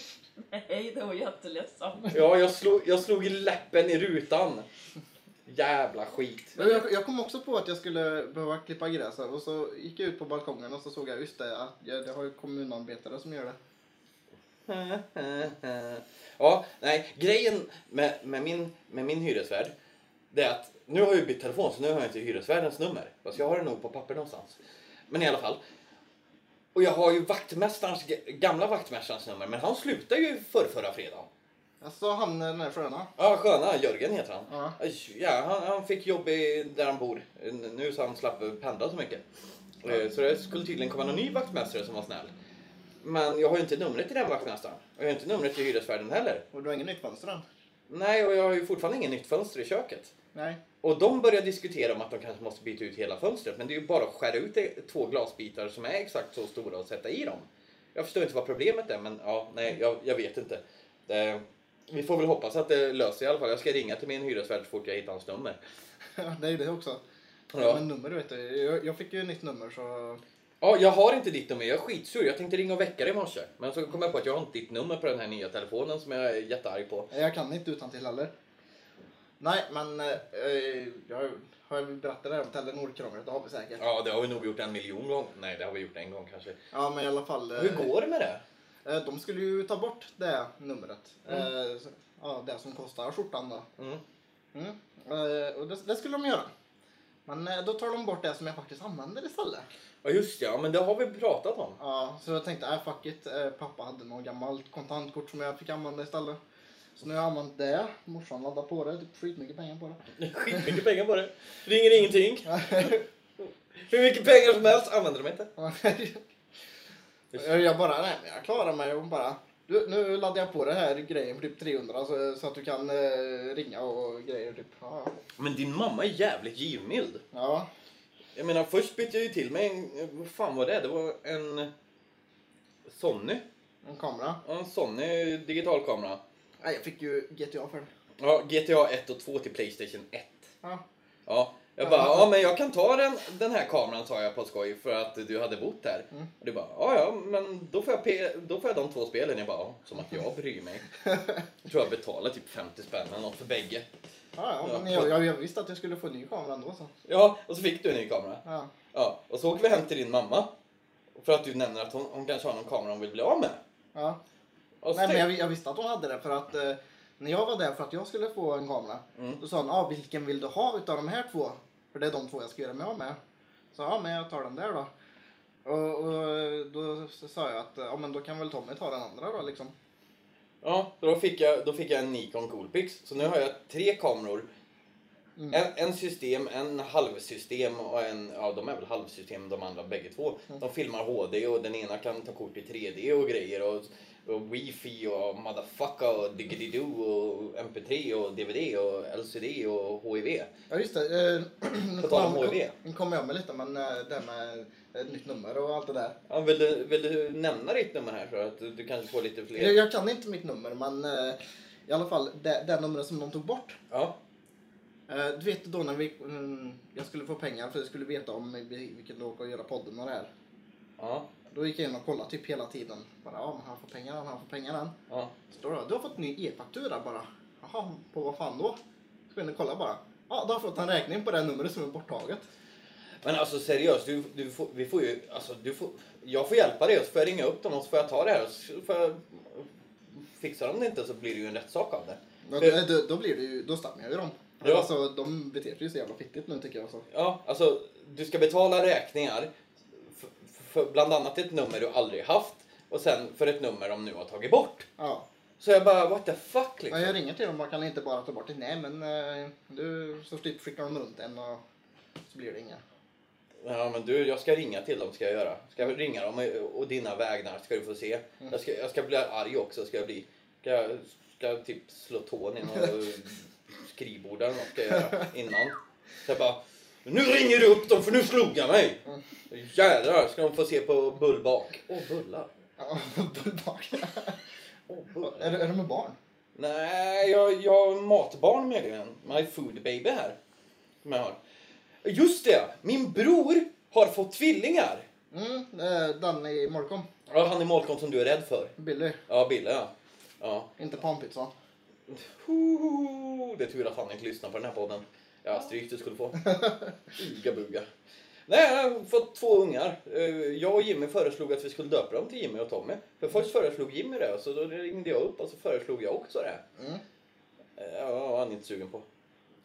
Nej, det var jätteledsamt. Ja, jag slog, jag slog i läppen i rutan. Jävla skit. Men Jag, jag kom också på att jag skulle behöva klippa gräset och så gick jag ut på balkongen och så såg jag just det att jag, det har ju kommunarbetare som gör det. Ja, nej, grejen med, med, min, med min hyresvärd. Det är att nu har jag ju bytt telefon så nu har jag inte hyresvärdens nummer. Fast jag har det nog på papper någonstans. Men i alla fall. Och jag har ju vaktmästarens, gamla vaktmästarens nummer men han slutade ju för förra fredagen. Alltså han den där sköna. Ja, sköna Jörgen heter han. Ja. Ja, han, han fick jobb i, där han bor nu så han slapp pendla så mycket. Eh, Så det skulle tydligen komma någon ny vaktmästare som var snäll. Men jag har ju inte numret till den vaktmästaren. Och jag har inte numret till hyresvärden heller. Och du har ingen nytt fönster än? Nej, och jag har ju fortfarande ingen nytt fönster i köket. Nej. Och de börjar diskutera om att de kanske måste byta ut hela fönstret. Men det är ju bara att skära ut två glasbitar som är exakt så stora och sätta i dem. Jag förstår inte vad problemet är, men ja, nej, jag, jag vet inte. Det, vi får väl hoppas att det löser sig i alla fall. Jag ska ringa till min hyresvärd så fort jag hittar hans nummer. det är det också. Ja. Men nummer vet du. Jag, jag fick ju nytt nummer så... Ja, jag har inte ditt nummer. Jag är skitsur. Jag tänkte ringa och väcka dig i morse. Men så kom jag på att jag har inte ditt nummer på den här nya telefonen som jag är jättearg på. Jag kan inte utan till heller. Nej, men eh, jag har jag berättat det här om Telenor-krånglet? Det har vi säkert. Ja, det har vi nog gjort en miljon gånger. Nej, det har vi gjort en gång kanske. Ja, men i alla fall. eh, Hur går det med det? eh, De skulle ju ta bort det numret. Mm. Eh, så- Ja, det som kostar skjortan då. Mm. Mm. Eh, Och det, det skulle de göra. Men eh, då tar de bort det som jag faktiskt använder istället. Ja, just det. Ja, men det har vi pratat om. Ja, så jag tänkte, äh, fuck it. Pappa hade något gammalt kontantkort som jag fick använda istället. Så nu har jag använt det. Morsan laddade på det. Typ skitmycket pengar på det. Skitmycket pengar på det. Ringer ingenting. Hur mycket pengar som helst använder de inte. jag jag bara, nej men jag klarar mig och bara. Du, nu laddar jag på det här grejen för typ 300 så, så att du kan eh, ringa och grejer. Typ. Ja, ja. Men din mamma är jävligt givmild. ja. Jag menar, först bytte jag ju till mig en... Vad fan var det? Det var en... Sony. En kamera. Ja, En Sony digitalkamera. Nej, jag fick ju GTA för. Ja, GTA 1 och 2 till Playstation 1. Ja. Ja, jag bara, ja men jag kan ta den, den här kameran sa jag på skoj för att du hade bott där. Mm. Och du bara, ja ja men då får, jag då får jag de två spelen. Jag bara, ja, som att jag bryr mig. Jag tror jag betalade typ 50 spänn eller något för bägge. Ja, ja, Ja. men jag, jag, jag visste att jag skulle få en ny kamera ändå så. Ja, och så fick du en ny kamera. Ja. Ja, och så åker vi hem till din mamma. För att du nämner att hon, hon kanske har någon kamera hon vill bli av med. ja. Och Nej, men jag, jag visste att hon hade det för att eh, när jag var där för att jag skulle få en kamera. Mm. Då sa hon, ah, vilken vill du ha utav de här två? För det är de två jag ska göra mig av med. Så ja, men jag tar den där då. Och, och då sa jag att, ja men då kan väl Tommy ta den andra då liksom. Ja, då fick, jag, då fick jag en Nikon Coolpix. Så nu har jag tre kameror. Mm. En, en system, en halvsystem och en, ja de är väl halvsystem de andra bägge två. Mm. De filmar HD och den ena kan ta kort i 3D och grejer och, och wifi och motherfucker och diggity-doo och mp3 och dvd och LCD och HIV. Ja just det. Eh, På tal om HIV. Nu kommer jag med lite men eh, det här med ett nytt nummer och allt det där. Ja, vill, du, vill du nämna ditt nummer här så att du, du kanske får lite fler? Jag, jag kan inte mitt nummer men eh, i alla fall det, det numret som de tog bort. Ja. Eh, du vet då när vi, mm, jag skulle få pengar för jag skulle veta om vi, vi kunde åka och göra podden och det här. Ja. Då gick jag in och kollade typ hela tiden. Bara, ja han får pengar han, får pengar han. ja. Står det, du har fått ny e-faktura bara. Jaha, på vad fan då? Så in och kolla bara. Ja, du har fått en räkning på det här numret som är borttaget. Men alltså seriöst, du, du får, vi får ju, alltså, du får, jag får hjälpa dig och så får jag ringa upp dem och så får jag ta det här och så får jag, fixar de det inte så blir det ju en rättssak av det. Då, För- då, då blir det ju, då stämmer jag ju dem. Ja. Alltså de beter sig ju så jävla fittigt nu tycker jag. Så. Ja, alltså du ska betala räkningar för, för bland annat ett nummer du aldrig haft och sen för ett nummer de nu har tagit bort. Ja. Så jag bara, what the fuck liksom. Ja, jag ringer till dem och kan inte bara ta bort det. Nej men eh, du, så typ skickar de runt en och så blir det inga. Ja men du, jag ska ringa till dem ska jag göra. Ska jag ringa dem och- och dina vägnar ska du få se. Jag ska, jag ska bli arg också ska jag bli. Ska jag ska typ slå tån i något skrivbord eller något ska göra innan. Så jag bara, nu ringer du upp dem för nu slog jag mig. Jädrar ska de få se på bullbak. Åh bullar. Ja, bullbak. Åh, bullar. är, är det med barn? Nej, jag, jag har matbarn möjligen. My food baby här. Som jag har. Just det! Min bror har fått tvillingar. Mm, den i Molkom. Ja, han är målkom som du är rädd för. Billy. Ja, Bille ja. Ja. Inte panpizzan. Hoho, Det är tur att han inte lyssnar på den här podden. Ja, stryk du skulle få. Uga buga. Nej, jag har fått två ungar. Eh, Jag och Jimmy föreslog att vi skulle döpa dem till Jimmy och Tommy. För först föreslog Jimmy det, så då ringde jag upp och så föreslog jag också det. Mm. Eh, Ja, han är inte sugen på.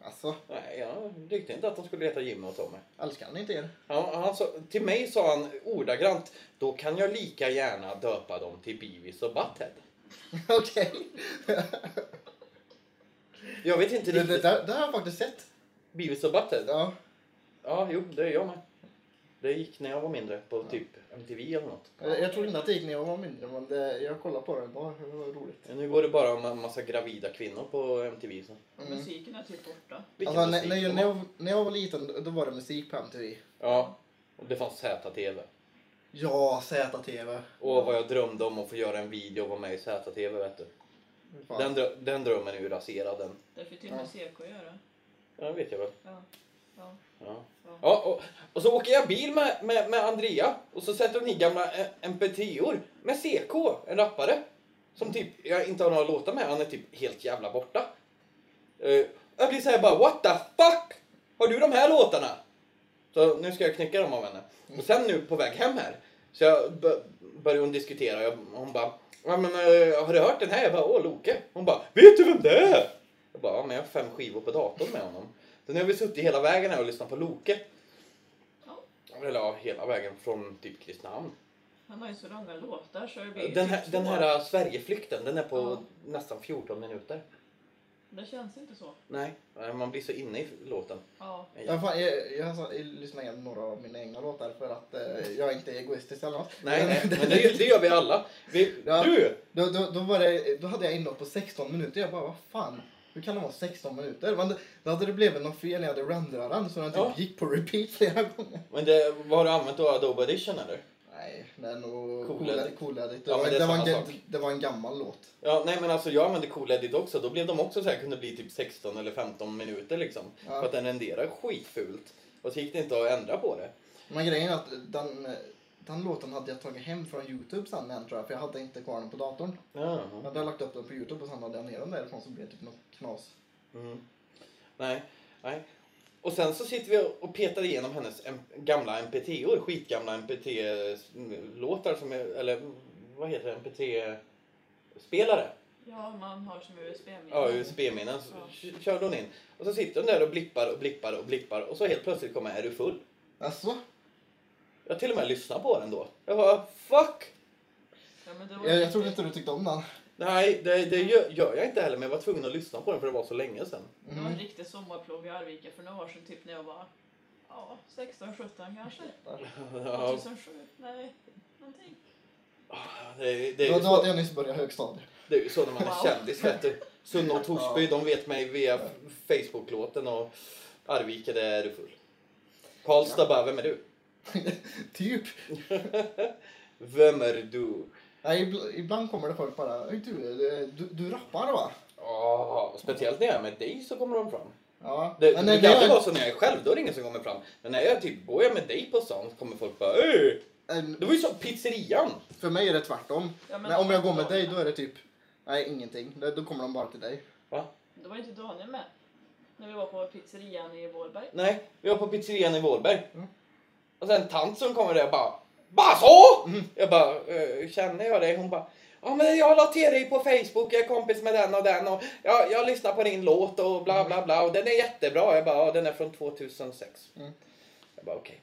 Alltså, Nej, jag tyckte inte att de skulle heta Jimmy och Tommy. älskar han inte er? Han, han sa, till mig sa han ordagrant, då kan jag lika gärna döpa dem till Beavis och Butthead. Okej. Jag vet inte Det, det, riktigt. det, det har jag faktiskt sett. Beavis och Butthead? Ja. Ja, jo, det är jag med. Det gick när jag var mindre på typ MTV eller något. Jag, jag tror inte att det gick när jag var mindre, men det, jag kollade på det idag. Det var roligt. Nu går det bara om en massa gravida kvinnor på MTV. Så. Mm. Musiken är typ borta. Vilken Alltså, när, musik när, de jag, har. när, jag, när jag var liten, då var det musik på MTV. Ja, och det fanns ZTV. Ja, ZTV. Och vad jag drömde om att få göra en video och vara med i ZTV vet du. Den, drö- den drömmen är ju raserad den. Det får till med CK att göra. Ja, det vet jag väl. Ja. Ja. Ja. Ja. Och, och så åker jag bil med, med, med Andrea och så sätter hon i gamla eh, MP3-or med CK, en rappare. Som typ, jag inte har några låtar med, han är typ helt jävla borta. Eh, jag blir såhär bara, what the fuck? Har du de här låtarna? Så nu ska jag knäcka dem av henne. Och sen nu på väg hem här, så jag började hon diskutera, jag, hon bara, ja men eh, har du hört den här? Jag bara, åh Loke. Hon bara, vet du vem det är? Jag bara, ja men jag har fem skivor på datorn med honom. Så nu har vi suttit hela vägen här och lyssnat på Loke. Ja. Eller ja, hela vägen från typ Kristinehamn. Han har ju så långa låtar så det blir Den här, typ den två. här uh, Sverigeflykten, den är på Ja. nästan 14 minuter. Det känns inte så. Nej, man blir så inne i låten. Ja. Ja, fan, jag, jag, har- jag lyssnar igenom några av mina egna låtar för att eh, jag inte är egoistisk eller något. Nej, nej, men det, det gör vi alla. Vi, Ja. Du! Då, då, då, var det, då hade jag inlåt på 16 minuter. Jag bara, vad fan? Hur kan det vara 16 minuter? Men det- då hade det blivit något fel när jag hade renderat den så den typ Ja. gick på repeat flera gånger. Men det, vad har du använt då? Adobe Edition eller? Nej, det är nog Cool cool, edit. cool edit. Det, Ja, var, men det är det, var en, samma ga- sak. det var en gammal låt. Ja, nej men alltså jag använde Cool Edit också. Då blev de också så här, kunde bli typ 16 eller 15 minuter liksom. Ja. För att den renderar skitfult. Och så gick det inte att ändra på det. Men grejen är att den, den låten hade jag tagit hem från Youtube sen igen tror jag. För jag hade inte kvar den på datorn. Ja. Jag hade lagt upp den på Youtube och sen hade jag ner den därifrån så blev det typ något knas. Mm. Nej, nej. Och sen så sitter vi och petar igenom hennes gamla MP3-or, skitgamla MP3-låtar som är, eller vad heter det, MP3-spelare? Ja, man har som. Ja, USB-minnen. Så Ja. k- körde hon in. Och så sitter hon där och blippar och blippar och blippar och så helt plötsligt kommer Är du full? Alltså? Jag till och med lyssnade på den då. Jag bara, fuck! Ja, men det var Jag, jag trodde inte du tyckte om den. Nej, det, det gör, gör jag inte heller, men jag var tvungen att lyssna på den för det var så länge sedan. Det var Mm. en riktig sommarplåg i Arvika för några år sedan, typ när jag var ja, 16, 17 kanske. Ja, 2007? Nej, någonting. det, det, är Då, ju då hade jag nyss börjat högstadiet. det är ju så när man är Wow. kändis, vet du. Sunne och Torsby, de vet mig via Facebook-låten och Arvika, det är du full. Karlstad bara, vem är du? typ. Vem är du? Nej, ibl- ibland kommer det folk bara, "Oj, du, du, du rappar va? Ja, speciellt när jag är med dig så kommer de fram. Ja. Det, Men det kan alltid jag- vara så när jag är själv, då är det ingen som kommer fram. Men när jag typ, går jag med dig på stan så kommer folk bara Öh! en- Det var ju så pizzerian! För mig är det tvärtom. Ja, men Men om jag går med dig då är det typ, nej ingenting. Då kommer de bara till dig. Va? Då var inte Daniel med. När vi var på pizzerian i Vålberg. Nej, vi var på pizzerian i Vålberg. Mm. Och sen en tant som kommer där och bara Bara så! Mm. Jag bara, "Eh, känner jag dig? Hon bara Ja men jag la till dig på Facebook, jag är kompis med den och den och jag, jag lyssnar på din låt och bla bla bla och den är jättebra. Jag bara, ja den är från 2006. Mm. Jag bara okej.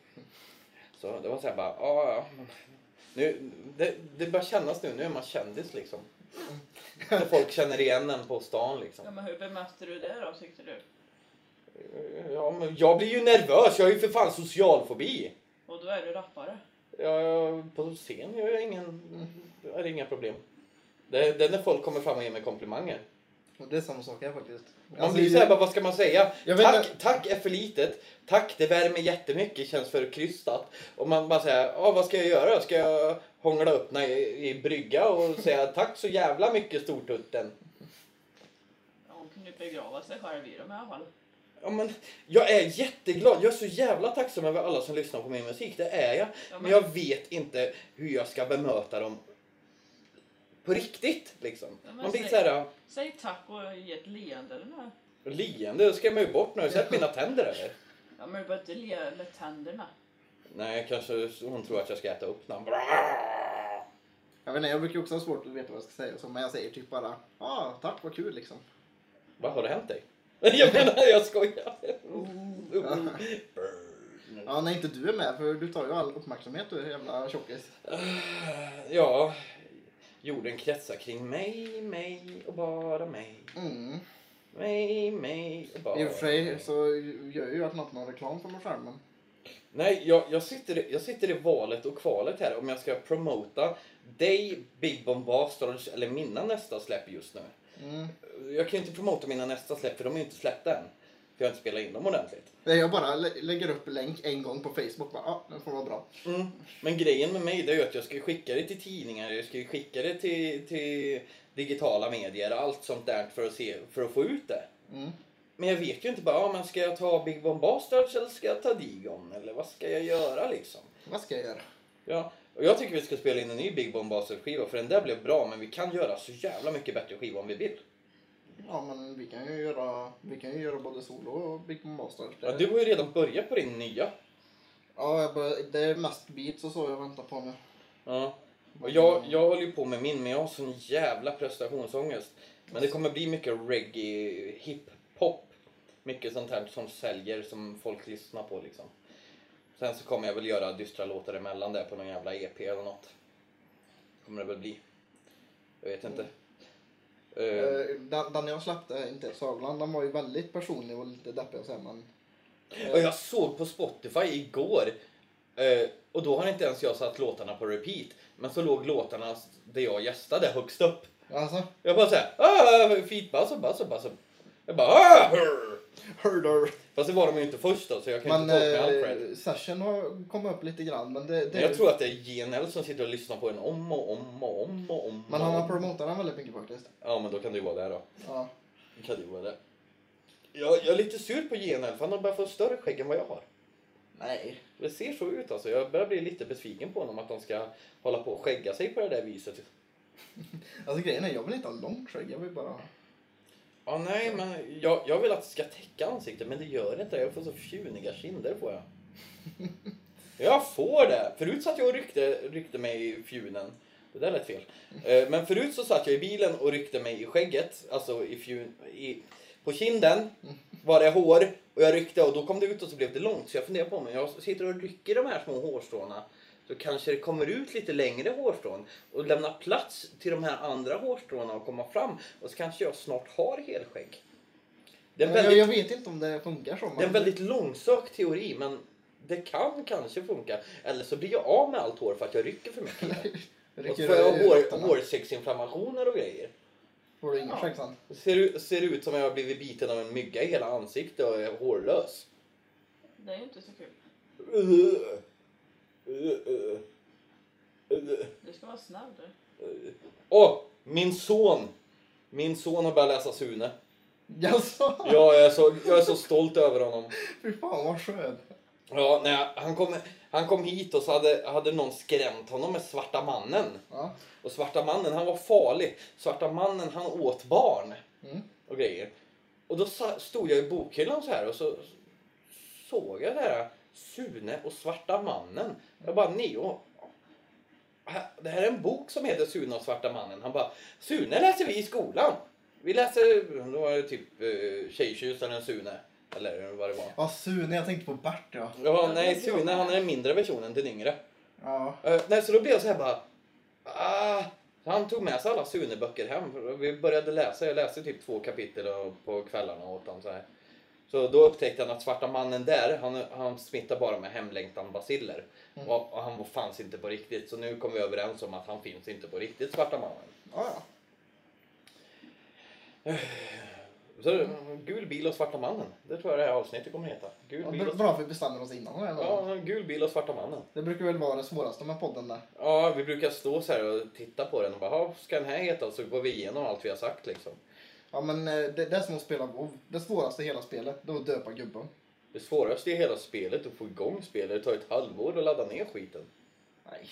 Så det var så här bara, ja ja. Nu, det, det börjar kännas nu, nu är man kändis liksom. När folk känner igen en på stan liksom. Ja, men hur bemötte du det då, tyckte du? Ja men jag blir ju nervös, jag har ju för fan socialfobi. Och då är du rappare. Ja, på scen gör jag ingen, är det inga problem. Det, det är när folk kommer fram och ger mig komplimanger. Och det är samma sak här faktiskt. Man Alltså, blir såhär, bara, vad ska man säga? Jag Tack, inte- tack är för litet. Tack, det värmer jättemycket, känns för krystat. Och man bara säger, ja vad ska jag göra? Ska jag hångla upp när i, i brygga och säga tack så jävla mycket stortutten? Ja, hon kunde begrava sig själv i dem i alla fall. Ja, men jag är jätteglad. Jag är så jävla tacksam över alla som lyssnar på min musik. Det är jag. Ja, Men jag vet inte hur jag ska bemöta dem på riktigt. Liksom. Ja, men Man blir säg- så här, Säg tack och ge ett leende eller nåt. leende, då ska man ju bort nu. Har du sett mina tänder eller? Ja, men du behöver inte le med tänderna. Nej, kanske hon tror att jag ska äta upp den. Jag vet inte, jag brukar ju också ha svårt att veta vad jag ska säga. Så, men jag säger typ bara, ja ah, tack vad kul liksom. Vad har det hänt dig? Jag menar, jag skojar. Ja, när inte du är med, för du tar ju all uppmärksamhet du jävla tjockis. Ja, jorden kretsar kring mig, mig och bara mig. Mm. Mig, mig och bara I och för sig så gör ju knappt någon reklam för mig själv, men... Nej, jag, jag, sitter, jag sitter i valet och kvalet här om jag ska promota dig, Big Bomb Bastards eller mina nästa släpp just nu. Mm. Jag kan ju inte promota mina nästa släpp för de är ju inte släppta än. För jag har inte spelat in dem ordentligt. Nej, Jag bara lä- lägger upp länk en gång på Facebook, bara, ja, den får vara bra. Mm. Men grejen med mig det är ju att jag ska skicka det till tidningar, jag ska skicka det till, till digitala medier, allt sånt där för att, se, för att få ut det. Mm. Men jag vet ju inte bara, ja, men ska jag ta Big Bomb Bastards eller ska jag ta Digon? Eller vad ska jag göra liksom? Vad ska jag göra? Ja, och jag tycker vi ska spela in en ny Big Bomb Bastards skiva för den där blev bra men vi kan göra så jävla mycket bättre skiva om vi vill. Ja, men vi kan ju göra, vi kan ju göra både solo och Big Masters. Ja, du har ju redan börjat på din nya. Ja, jag bör, det är mest beats och så jag väntar på nu. Ja. Och jag, jag håller ju på med min men jag har sån jävla prestationsångest. Men det kommer bli mycket reggae, hiphop. Mycket sånt här som säljer, som folk lyssnar på liksom. Sen så kommer jag väl göra dystra låtar emellan där på någon jävla EP eller något. Kommer det väl bli. Jag vet inte. Eh, Eh, Den, jag släppte, inte Sagland, den var ju väldigt personlig och lite deppig och så här, men... Och jag såg på Spotify igår. Eh, och då har inte ens jag satt låtarna på repeat. Men så låg låtarna där jag gästade högst upp. Alltså, Jag bara såhär, ah, fint bass och bass och bass. Jag bara, ah, hurr. Hurder. Fast det var de ju inte först då så jag kan Men inte ta åt mig all cred. eh, session har kommit upp lite grann, men det... det jag tror att det är GNL som sitter och lyssnar på en om och om och om och om. Men han har om. promotat den väldigt mycket faktiskt. Ja men då kan det ju vara det då. Ja. Det kan det ju vara det. Jag, jag är lite sur på GNL för han har bara fått större skägg än vad jag har. Nej. Det ser så ut alltså. Jag börjar bli lite besviken på honom att de ska hålla på och skägga sig på det där viset. Alltså grejen är, jag vill inte ha långt skägg, jag vill bara... Ja, nej, men jag, jag vill att det ska täcka ansiktet, men det gör det inte. Jag får så fjuniga kinder får jag. Jag får det! Förut satt jag och ryckte, ryckte mig i fjunen. Det där lät fel. Eh, Men förut så satt jag i bilen och ryckte mig i skägget, alltså i fjun, i, på kinden var det hår och jag ryckte och då kom det ut och så blev det långt. Så jag funderar på om jag sitter och rycker de här små hårstråna så kanske det kommer ut lite längre hårstrån och lämnar plats till de här andra hårstråna att komma fram och så kanske jag snart har helskägg. Det är en Jag, väldigt, jag vet inte om det funkar så. det är en väldigt långsökt teori men det kan kanske funka. Eller så blir jag av med allt hår för att jag rycker för mycket. Och så får jag hår, hårsäcksinflammationer och grejer. Får du inga Ja. ser, ut- ser ut som jag har blivit biten av en mygga i hela ansiktet och är hårlös. Det är ju inte så kul. Du ska vara snabb du. Åh, min son! Min son har börjat läsa Sune. Jaså? Ja, jag är så, jag är så stolt över honom. Fy fan vad skön. Ja, nej, han, kom, han kom hit och så hade, hade någon skrämt honom med Svarta mannen. Ja. Och Svarta mannen, han var farlig. Svarta mannen, han åt barn Mm. och grejer. Och då stod jag i bokhyllan så här och så såg jag det här Sune och Svarta mannen. Jag bara, Neo, det här är en bok som heter Sune och Svarta mannen. Han bara, Sune läser vi i skolan. Vi läser, då var det typ uh, Tjejtjusaren Sune. Eller vad det var. Ja, Sune, jag tänkte på Bert ja. Ja, nej, Sune han är den mindre versionen till den yngre. Ja. Eh, nej, så då blev jag så här bara... Ah, han tog med sig alla Sune-böcker hem. Vi började läsa. Jag läste typ två kapitel och- på kvällarna åt honom så här. Så då upptäckte han att svarta mannen där, han, han smittar bara med hemlängtan baciller. Mm. Och, och han fanns inte på riktigt. Så nu kom vi överens om att han finns inte på riktigt, svarta mannen. Ja, ja. Så gul bil och svarta mannen. Det tror jag det här avsnittet kommer heta. Gul Ja, bil bra och, bra att vi bestämmer oss innan. här. ja, gul bil och svarta mannen. Det brukar väl vara det svåraste med podden där. Ja, vi brukar stå så här och titta på den och bara, "Ja, vad ska den här heta? Och så går vi igenom allt vi har sagt liksom. Ja, men eh, det, det är som att spela WoW. Det svåraste i hela spelet, det är att döpa gubben. Det svåraste i hela spelet är att få igång spelet. Det tar ett halvår att ladda ner skiten. Nej.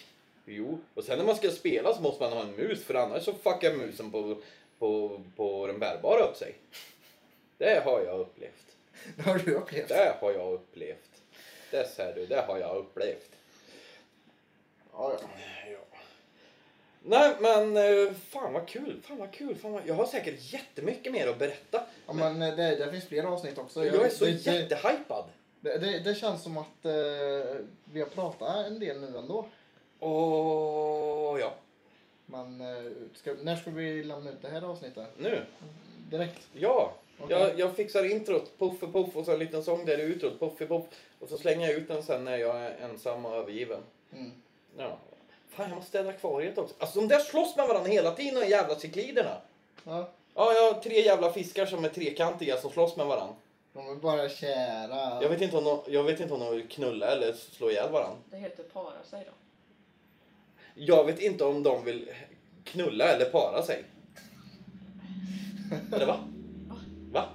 Jo, och sen när man ska spela så måste man ha en mus för annars så fuckar musen på, på, på den bärbara upp sig. Det har jag upplevt. Det har du upplevt. Det har jag upplevt. Det ser du, det har jag upplevt. Ja, ja. Nej men eh, fan vad kul, fan vad kul. Fan vad... Jag har säkert jättemycket mer att berätta. Ja, men eh, det, det finns flera avsnitt också. Jag är så det, jättehypad. det, det, det känns som att eh, vi har pratat en del nu ändå. Och ja, Men eh, ska, när ska vi lämna ut det här avsnittet? nu. Direkt? Ja, Okej. jag, jag fixar introt, puff för puff och så en liten sång där i utrot, puff för puff. Och så slänger jag ut den sen när jag är ensam och övergiven. Mm. Ja. Fan, jag måste städa akvariet också. Alltså de där slåss med varandra hela tiden, de jävla cykliderna. Ja, Ja, jag har tre jävla fiskar som är trekantiga som slåss med varandra. de är bara kära. Jag vet inte om de, jag vet inte om de vill knulla eller slå ihjäl varandra. Det heter para sig då. Jag vet inte om de vill knulla eller para sig. Eller va? Va?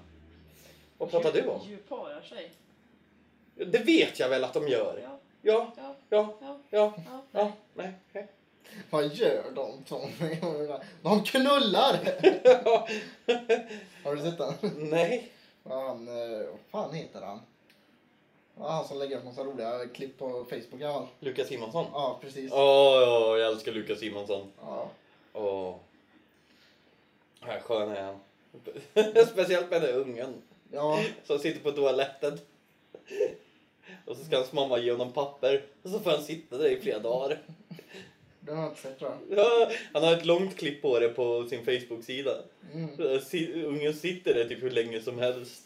Vad pratar du om? Djur parar sig. Det vet jag väl att de gör. Ja, Ja, ja, ja, ja, ja, nej, okej. Vad gör de Tommy? De knullar! Har du sett den? Nej. Han, eh, vad fan heter han? Han som lägger upp massa roliga klipp på Facebook i alla fall. Lukas Simonsson. Ja, precis. Åh, ja, jag älskar Lukas Simonsson. Ja. Åh. Här skön är han. Speciellt med den ungen Ja, som sitter på toaletten. Och så ska hans mamma ge honom papper. Och så får han sitta där i flera dagar. den har jag inte sett tror jag. Ja, han har ett långt klipp på det på sin Facebook-sida. Mm. Ungen sitter där typ hur länge som helst.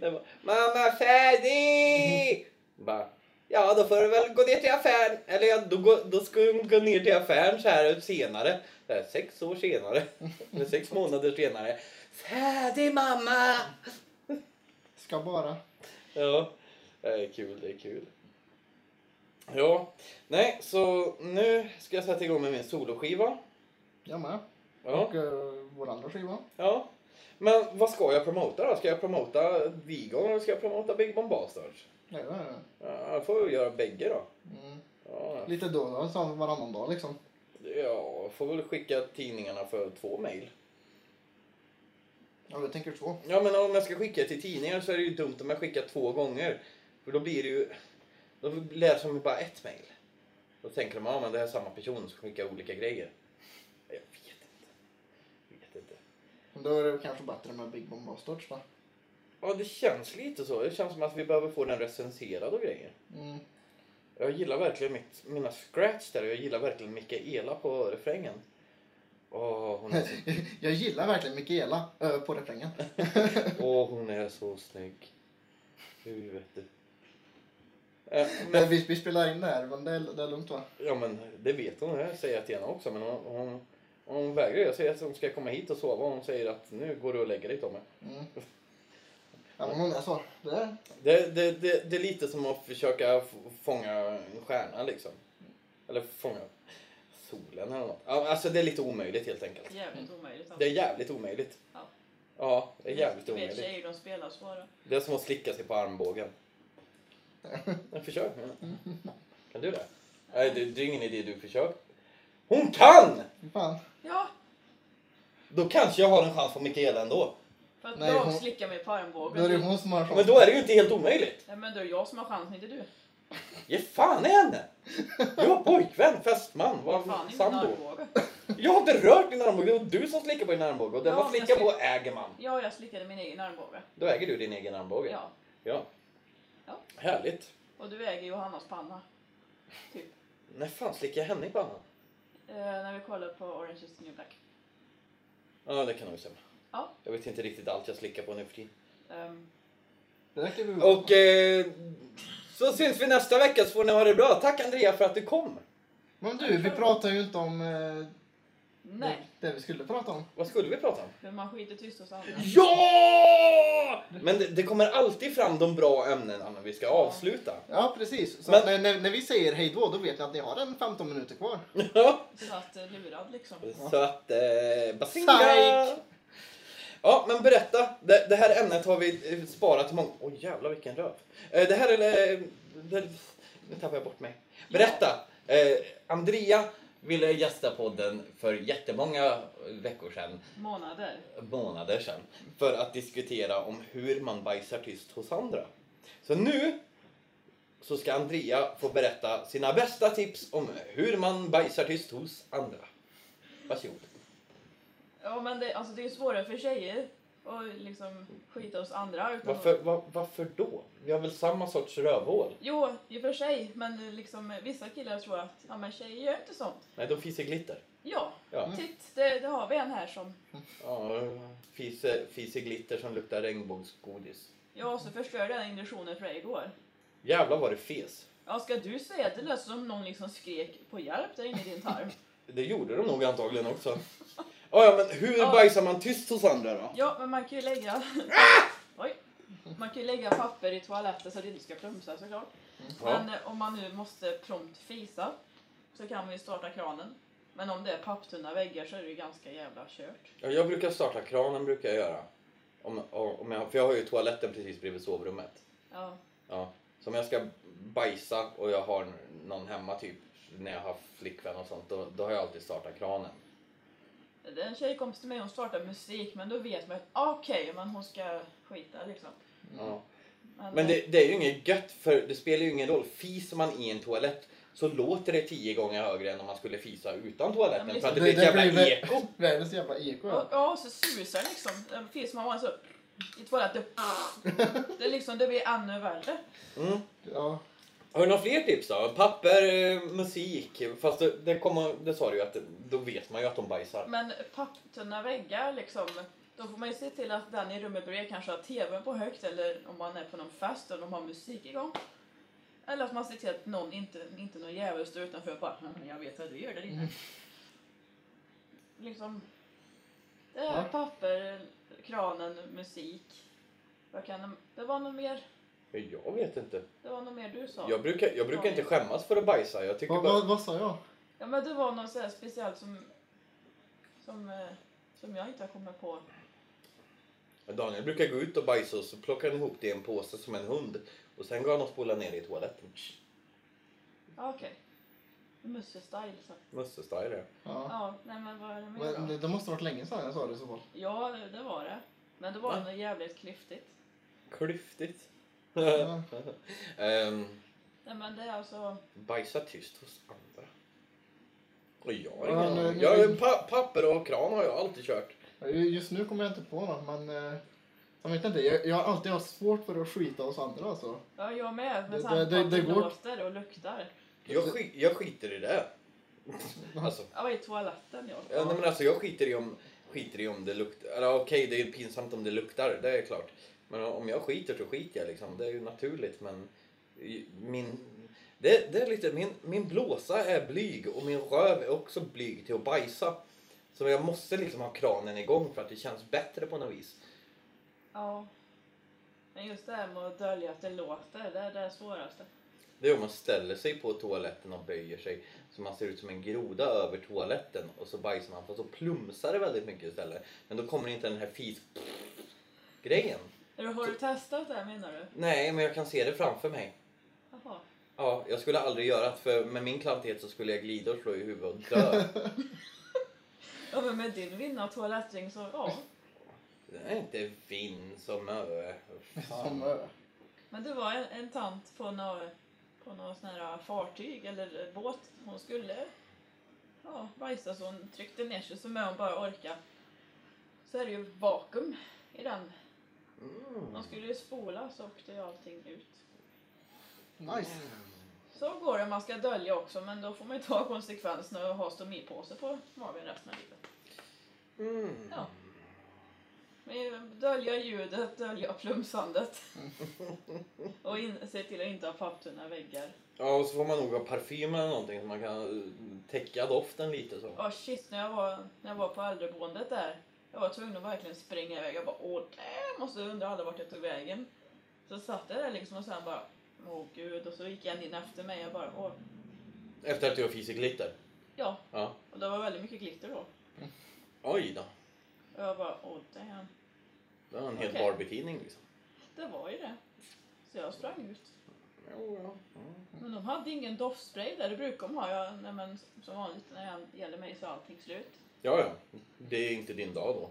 Bara, Mamma färdig! Bara, ja då får du väl gå ner till affären. Eller ja, då, gå, då ska hon gå ner till affären så här senare. Så här, sex år senare. Eller sex månader senare. Färdig mamma! Ska bara. Ja, det är kul, det är kul. Ja, nej så nu ska jag sätta igång med min soloskiva. Jag med. Ja. Och uh, vår andra skiva. Ja. Men vad ska jag promota då? Ska jag promota Vigon eller ska jag promota Big Bomb Bastards? Nej, nej, nej. Ja, jag får göra bägge då. Mm. Ja, Lite då och då, som varannan dag liksom. ja, jag får väl skicka tidningarna för två mejl. Ja, jag tänker så. Ja, men om jag ska skicka till tidningar så är det ju dumt om jag skickar två gånger. För då blir det ju... Då läser de bara ett mejl. Då tänker de, ja men det är samma person som skickar olika grejer. Jag vet inte. Jag vet inte. Men då är det kanske bättre med Big Bomb Bastards va? Ja, det känns lite så. Det känns som att vi behöver få den recenserad och grejer. Mm. Jag gillar verkligen mitt, mina scratch där och jag gillar verkligen Mikaela på refrängen. Åh, hon är så, jag gillar verkligen Mikaela på refrängen. åh, hon är så snygg. Hur vet du? Eh, Men men, vi, vi spelar in det här, men det är, det är lugnt va? ja, men det vet hon. Jag säger till henne också. Men hon, hon, hon vägrar. Jag säger att hon ska komma hit och sova och hon säger att nu går du och lägger dig Tommy. Mm. Ja, men hon är så. Det är, Det, det, det, det är lite som att försöka fånga en stjärna liksom. Eller fånga solen eller något. Ja, Alltså det är lite omöjligt helt enkelt. Jävligt omöjligt. Det Alltså. är jävligt omöjligt. Ja. Ja, det är jävligt Du vet omöjligt. tjejer, de spelar svåra. Det är som att slicka sig på armbågen. Men försök. Kan du det? Nej, det, det är ingen idé du försöker. Hon kan! fan. Ja, Då kanske jag har en chans på Mikaela ändå. för att Nej, jag hon- slickar mig på Då är armbågen. det hon som har Men då är det ju inte helt omöjligt. Nej, men då är det jag som har chansen, inte du. Ge fan i henne! Jag har pojkvän, fästman, Vad vad fan min sambo. armbåge. Jag har inte rört din armbåge, det var du som slickade på din armbåge och den Ja, man men jag slickar på äger man. Ja, jag slickade min egen armbåge. Då äger du din egen armbåge. Ja. ja. Ja. Härligt. Och du äger Johannas panna. Typ. När fan slickar jag henne i pannan? Eh, när vi kollar på Orange is the new black. Ja, det kan nog stämma. Ja. Jag vet inte riktigt allt jag slickar på nu för tiden. Ehm, Det räcker vi Och eh, så syns vi nästa vecka så får ni ha det bra. Tack Andrea för att du kom. Men du, vi pratar ju inte om eh, nej, det, det vi skulle prata om. Vad skulle vi prata om? för man skiter tyst hos andra. Ja! Men det, det kommer alltid fram de bra ämnena när vi ska avsluta. Ja, precis. Så Men- när, när, när vi säger hej då, då vet ni att ni har en 15 minuter kvar. Ja. Så att eh, lurad liksom. Så att... Eh, basinga! Psych! Ja, men berätta. Det, det här ämnet har vi eh, sparat många... Oj jävlar vilken röv. Eh, det här är... Eh, det, nu tappar jag bort mig. Berätta. Eh, Andrea ville gästa podden för jättemånga veckor sedan. Månader. månader sedan för att diskutera om hur man bajsar tyst hos andra. Så nu så ska Andrea få berätta sina bästa tips om hur man bajsar tyst hos andra. Varsågod. Ja men det, alltså, det är svårare för tjejer att liksom skita hos andra. Utan Varför, va, varför då? Vi har väl samma sorts rövhål? Jo, i och för sig. Men liksom, vissa killar tror att ja, men tjejer gör inte sånt. Nej, de fiser glitter. Ja, Ja. titt, det, det har vi en här som... ja fiser, fiser glitter som luktar regnbågsgodis. Ja, så förstörde jag den illusionen för dig igår. Jävlar vad det fes. Ja, ska du säga att det lät som någon liksom skrek på hjälp där inne i din tarm? Det gjorde de nog antagligen också. Ja, ja, men hur Ja. bajsar man tyst hos andra då? Ja, men man kan ju lägga... Oj! Man kan ju lägga papper i toaletten så att det inte ska plumsa såklart. Ja. Men eh, om man nu måste prompt fisa så kan man ju starta kranen. Men om det är papptunna väggar så är det ju ganska jävla kört. Ja, jag brukar starta kranen, brukar jag göra. Om, om jag, för jag har ju toaletten precis bredvid sovrummet. Ja. Ja. Så om jag ska bajsa och jag har någon hemma typ när jag har flickvän och sånt, då, då har jag alltid startat kranen. Det en tjejkompis till mig, hon startar musik men då vet man att ah, okej, men hon ska skita liksom. Ja. Men, Men eh, det, det är ju inget gött för det spelar ju ingen roll. Fiser man i en toalett så låter det tio gånger högre än om man skulle fisa utan toaletten. Ja, men för att det det- blir ett det jävla blir- eko. Världens jävla eko. Ja, Ja. ja, så susar det liksom. Det finns man bara så i toaletten. Det, är liksom, det blir ännu värre. Mm. Ja. Har du några fler tips då? Papper, eh, musik. Fast det, det, kommer, det sa du ju att då vet man ju att de bajsar. Men papptunna väggar liksom. Då får man ju se till att den i rummet bredvid kanske har tvn på högt eller om man är på någon fest och de har musik igång. Eller att man ser till att någon inte, inte någon jävel står utanför och bara "Mm, jag vet vad du gör där inne. Liksom. Det är Ja. papper, kranen, musik. Vad kan det, det var nog mer, Jag vet inte. det var nog mer du sa. Jag brukar, jag brukar inte skämmas för att bajsa. Jag tycker Vad, bara... vad, vad sa jag? Ja men det var något så här speciellt som, som, eh, som jag inte har kommit på. Daniel brukar gå ut och bajsa och så plockar han ihop det i en påse som en hund. Och sen går han och spolar ner i toaletten. Ja okej. Musse-style så. Musse-style ja. Ja. Ja, nej men vad är det mer Men då? det, det måste ha varit länge sedan jag sa det i så fall. Ja, det- det var det. Men det var Va? nog jävligt klyftigt. Klyftigt. Ja. Ehm, Nej men det är alltså... bajsa tyst hos andra. Och jag, Ja, är ingen- men- jag pa, papper och kran har jag alltid kört. Just nu kommer jag inte på något, men... eh, Jag vet inte, jag, jag har alltid haft svårt för att skita hos andra alltså. Ja, jag med. Det- Med det- tanke det- det det går- låter och luktar. Jag, skit, jag skiter i det. Alltså, Ja, i toaletten ja. ja, nej, men alltså jag skiter i om, skiter i om det luktar. Eller okej, det är pinsamt om det luktar, det är klart. Men om jag skiter så skiter jag liksom. Det är ju naturligt men min, det, det är lite, min, min blåsa är blyg och min röv är också blyg till att bajsa. Så jag måste liksom ha kranen igång för att det känns bättre på något vis. Ja. Men just det här med att dölja att det låter, det är det svåraste. Det är om man ställer sig på toaletten och böjer sig så man ser ut som en groda över toaletten och så bajsar man för så plumsar det väldigt mycket istället. Men då kommer inte den här fis grejen. Har du testat det här, menar du? Nej, men jag kan se det framför mig. Jaha. Ja, jag skulle aldrig göra det för med min klantighet så skulle jag glida och slå i huvudet och dö. Ja men med din vinna toalettring så ja. det är inte vind som ö. Som, eh, Men det var en, en tant på något på något sån här fartyg eller båt. Hon skulle ja, bajsa så hon tryckte ner sig så mycket hon bara orkade. Så är det ju vakuum i den. Mm. De skulle ju spola så åkte allting ut. nice. Så går det man ska dölja också men då får man ju ta konsekvenserna och ha stomipåse på magen resten av livet. Mm. Ja. Men Dölja ljudet, dölja plumsandet. Och in, se till att inte ha papptunna väggar. Ja, och så får man nog ha parfym eller någonting så man kan täcka doften lite så. Åh shit, när jag, var, när jag var på äldreboendet där. Jag var tvungen att verkligen springa iväg. Jag bara åh! Och så undrade alla vart jag tog vägen. Så satt jag där liksom och sen bara åh gud. Och så gick en in efter mig. Jag bara åh. Efter att du har fisit glitter. Ja, Ja. och det var väldigt mycket glitter då. Oj då. Och jag bara åh damn. Det var en hel Okej. Barbie-tidning liksom. Det var ju det. Så jag sprang ut. Jo, ja. Men de hade ingen doftspray där. Det brukar de ha. Jag, nej, men som vanligt när det gäller mig så är allting slut. Ja, ja. Det är inte din dag då.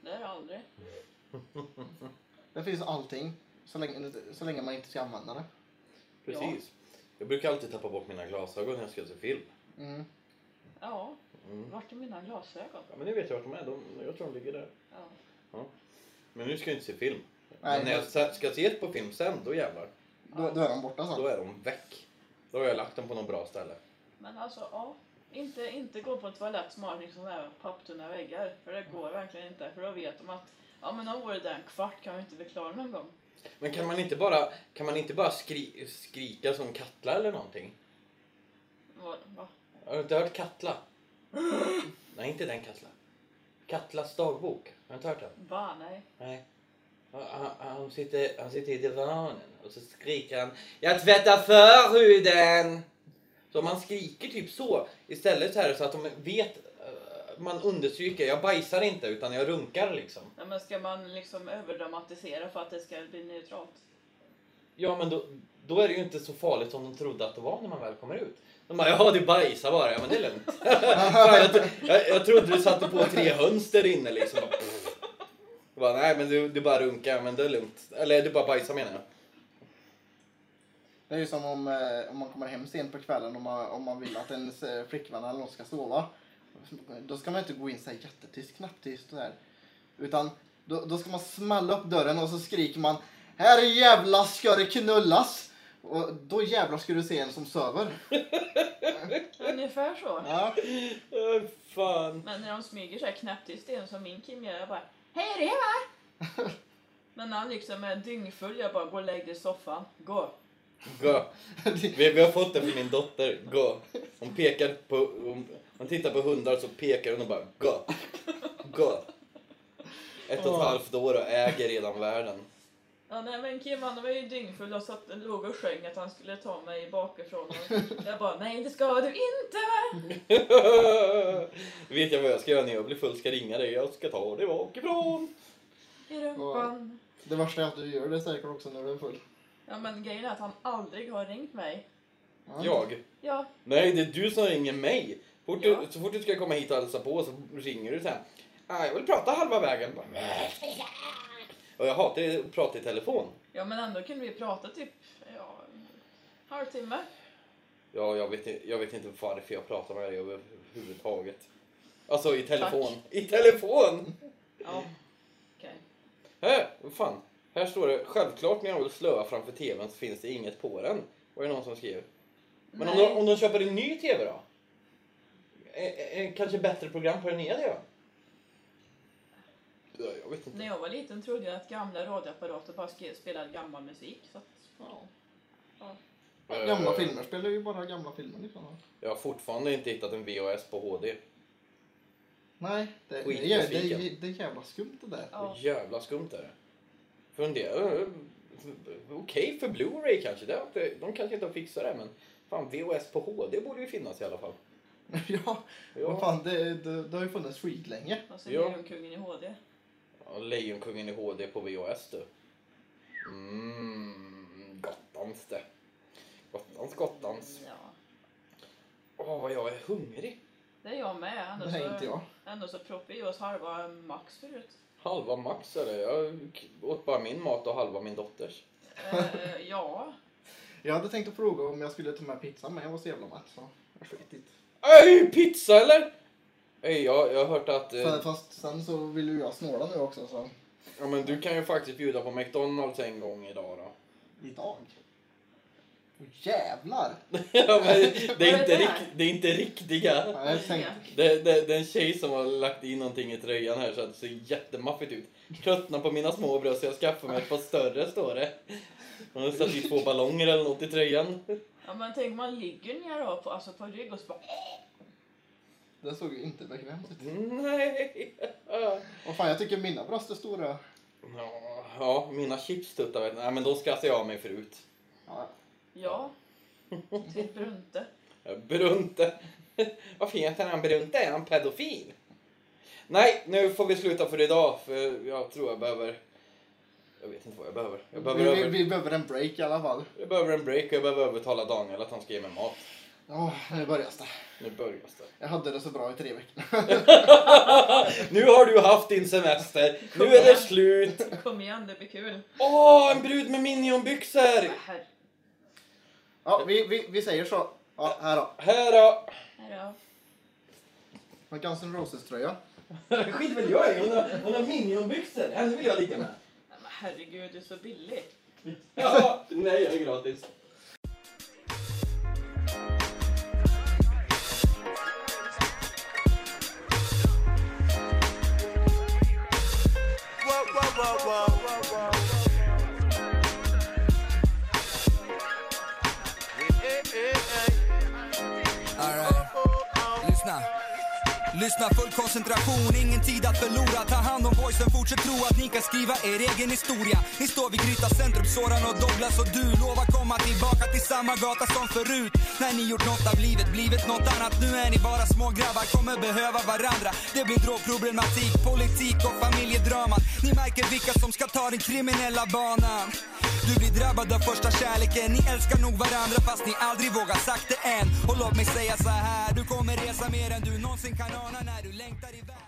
Det är det aldrig. Det finns allting. Så länge, så länge man inte ska använda det. Precis. Jag brukar alltid tappa bort mina glasögon när jag ska se film. Mm. Ja, Mm. Vart är mina glasögon? Ja, men ni vet jag vart de är. De, jag tror de ligger där. Ja. Men nu ska jag inte se film. Nej, men när jag se- ska se på film sen, då jävlar. Då, då är de borta sen. Då är de väck. Då har jag lagt dem på något bra ställe. Men alltså, ja. Inte, inte gå på en toalett som har liksom där papptunna väggar. För det går verkligen inte. För då vet de att ja men om vore där en kvart kan vi inte bli klara någon gång. Men kan man inte bara, kan man inte bara skri, skrika som Katla eller någonting? Vad, va? Har du inte hört Katla? Nej, inte den Katla. Katlas dagbok. Har du inte hört den? Va? Nej. Nej. Han, han, sitter, han sitter i divanen och så skriker han Jag tvättar förhuden! Så man skriker typ så istället så här så att de vet eh, man understryker, jag bajsar inte utan jag runkar liksom. Nej, men ska man liksom överdramatisera för att det ska bli neutralt? Ja men då, då är det ju inte så farligt som de trodde att det var när man väl kommer ut. De bara, ja du bajsar bara, ja men det är lugnt. Jag, jag, jag trodde du satte på tre höns där inne liksom. Jag bara, nej men du, du bara runkar, men det är lugnt. Eller du bara bajsar menar jag. Det är ju som om, eh, om man kommer hem sent på kvällen och man, om man vill att ens eh, flickvän eller någon ska sova. Då ska man inte gå in så här jättetyst, knäpptyst och där. Utan då, då ska man smälla upp dörren och så skriker man Här jävla ska det knullas! Och då jävlar ska du se en som söver. Ungefär så. Ja. Äh, fan. Men när de smyger så här knäpptyst in som min Kim gör, jag bara Hej är det va? Men när han liksom är dyngfull, jag bara gå och lägg dig i soffan. Gå. Gå. Vi, vi har fått det från min dotter. Gå. Hon pekar på... Hon, hon tittar på hundar så pekar hon och bara gå. Gå. Ett och ett halvt år och äger redan världen. Ja, nej men Kim han var ju dyngfull och satt, låg och sjöng att han skulle ta mig bakifrån. Och jag bara nej det ska du inte! Vet jag vad jag ska göra när jag blir full? Ska ringa dig. Jag ska ta dig bakifrån. I rumpan. Det värsta är att du gör det säkert också när du är full. Ja men grejen är att han aldrig har ringt mig. Ja. Jag? Ja, Nej, det är du som ringer mig. Fort Ja. du, så fort du ska komma hit och hälsa på så ringer du sen. Ah, jag vill prata halva vägen. Och jag hatar att prata i telefon. ja men ändå kunde vi prata typ ja, en halvtimme. Ja, jag vet, inte- jag vet inte varför jag pratar med dig överhuvudtaget. Alltså i telefon. I telefon! Ja, okej. Här, vad fan. Här står det, självklart när jag vill slöa framför tvn så finns det inget på den. Var det någon som skrev. Men om de, om de köper en ny tv då? Eh, eh, kanske bättre program på den nya tvn? Ja, Jag vet inte. När jag var liten trodde jag att gamla radioapparater bara skrev, spelade gammal musik. Så att, ja. Eh, Gamla filmer spelar ju bara gamla filmer liksom. Jag har fortfarande inte hittat en VHS på HD. Nej, det, det, det, är, det är jävla skumt det där. Ja. Jävla skumt är det. Fundera. eh, Okej för Blu-ray kanske. Det, de kanske inte har fixat det men fan VHS på HD borde ju finnas i alla fall. ja, vad Ja. fan, det, det, det har ju funnits skitlänge. Och så Ja. Lejonkungen i HD. Ja, Lejonkungen i HD på VHS du. Mm, gottans det. Gottans, gottans. Ja. Åh, vad jag är hungrig. Det är jag med. Ändå är så, inte jag. Ändå så proppade vi i oss halva Max förut. Halva Max är det. Jag åt bara min mat och halva min dotters. Eh, ja. Jag hade tänkt att fråga om jag skulle ta med pizza men jag var så jävla mätt så jag sket i det. Ej, pizza eller? Ej, jag, jag har hört att... Eh, För- Fast sen så vill ju jag snåla nu också så ja, men du kan ju faktiskt bjuda på McDonalds en gång idag då. idag. Åh, Jävlar! ja, men det, är inte det rik, här? det är inte riktiga. Ja, jag tänkte, Det, det, det är en tjej som har lagt in någonting i tröjan här så att det ser jättemaffigt ut. Tröttnar på mina små bröst så jag skaffar mig ett par större står det. Hon har satt i två ballonger eller något i tröjan. ja, men tänk man ligger ner då på, alltså på rygg och så bara... det såg ju inte bekvämt ut. Nej. Vad fan, jag tycker mina bröst är stora. Ja, Ja, mina chipstuttar vet ni. Nej men de skaffade jag mig förut. Ja, Ja. Till Brunte. Brunte. Varför heter han Brunte? Är han pedofil? Nej, nu får vi sluta för idag. För jag tror jag behöver... Jag vet inte vad jag behöver. Jag behöver, vi, över... vi behöver en break i alla fall. jag behöver en break och jag behöver övertala Daniel att han ska ge mig mat. Åh, nu börjar det. Nu börjar det. Jag hade det så bra i tre veckor. nu har du haft din semester. Nu är det slut. Kom igen, det blir kul. Åh, en brud med minionbyxor! Här. Ja, vi, vi, vi säger så. Ja, här då. Här då. Här då. Guns N' Roses-tröja. Skit väl jag i. Hon har, hon har minionbyxor. Henne vill jag ligga med. Men herregud, du är så billig. Ja, nej, jag är gratis. Whoa, whoa, whoa, Lyssna. Lyssna, full koncentration, ingen tid att förlora. Ta hand om voicen, fortsätt tro att ni kan skriva er egen historia. Ni står vid Gryta centrum, Soran och Douglas och du Lovar komma tillbaka till samma gata som förut. När ni gjort något av livet, blivit något annat. Nu är ni bara små grabbar, kommer behöva varandra. Det blir drogproblematik, politik och familjedramat. Ni märker vilka som ska ta den kriminella banan. Du blir drabbad av första kärleken. Ni älskar nog varandra fast ni aldrig vågar sagt det än. Och låt mig säga så här Du kommer resa mer än du någonsin kan ana när du längtar iväg.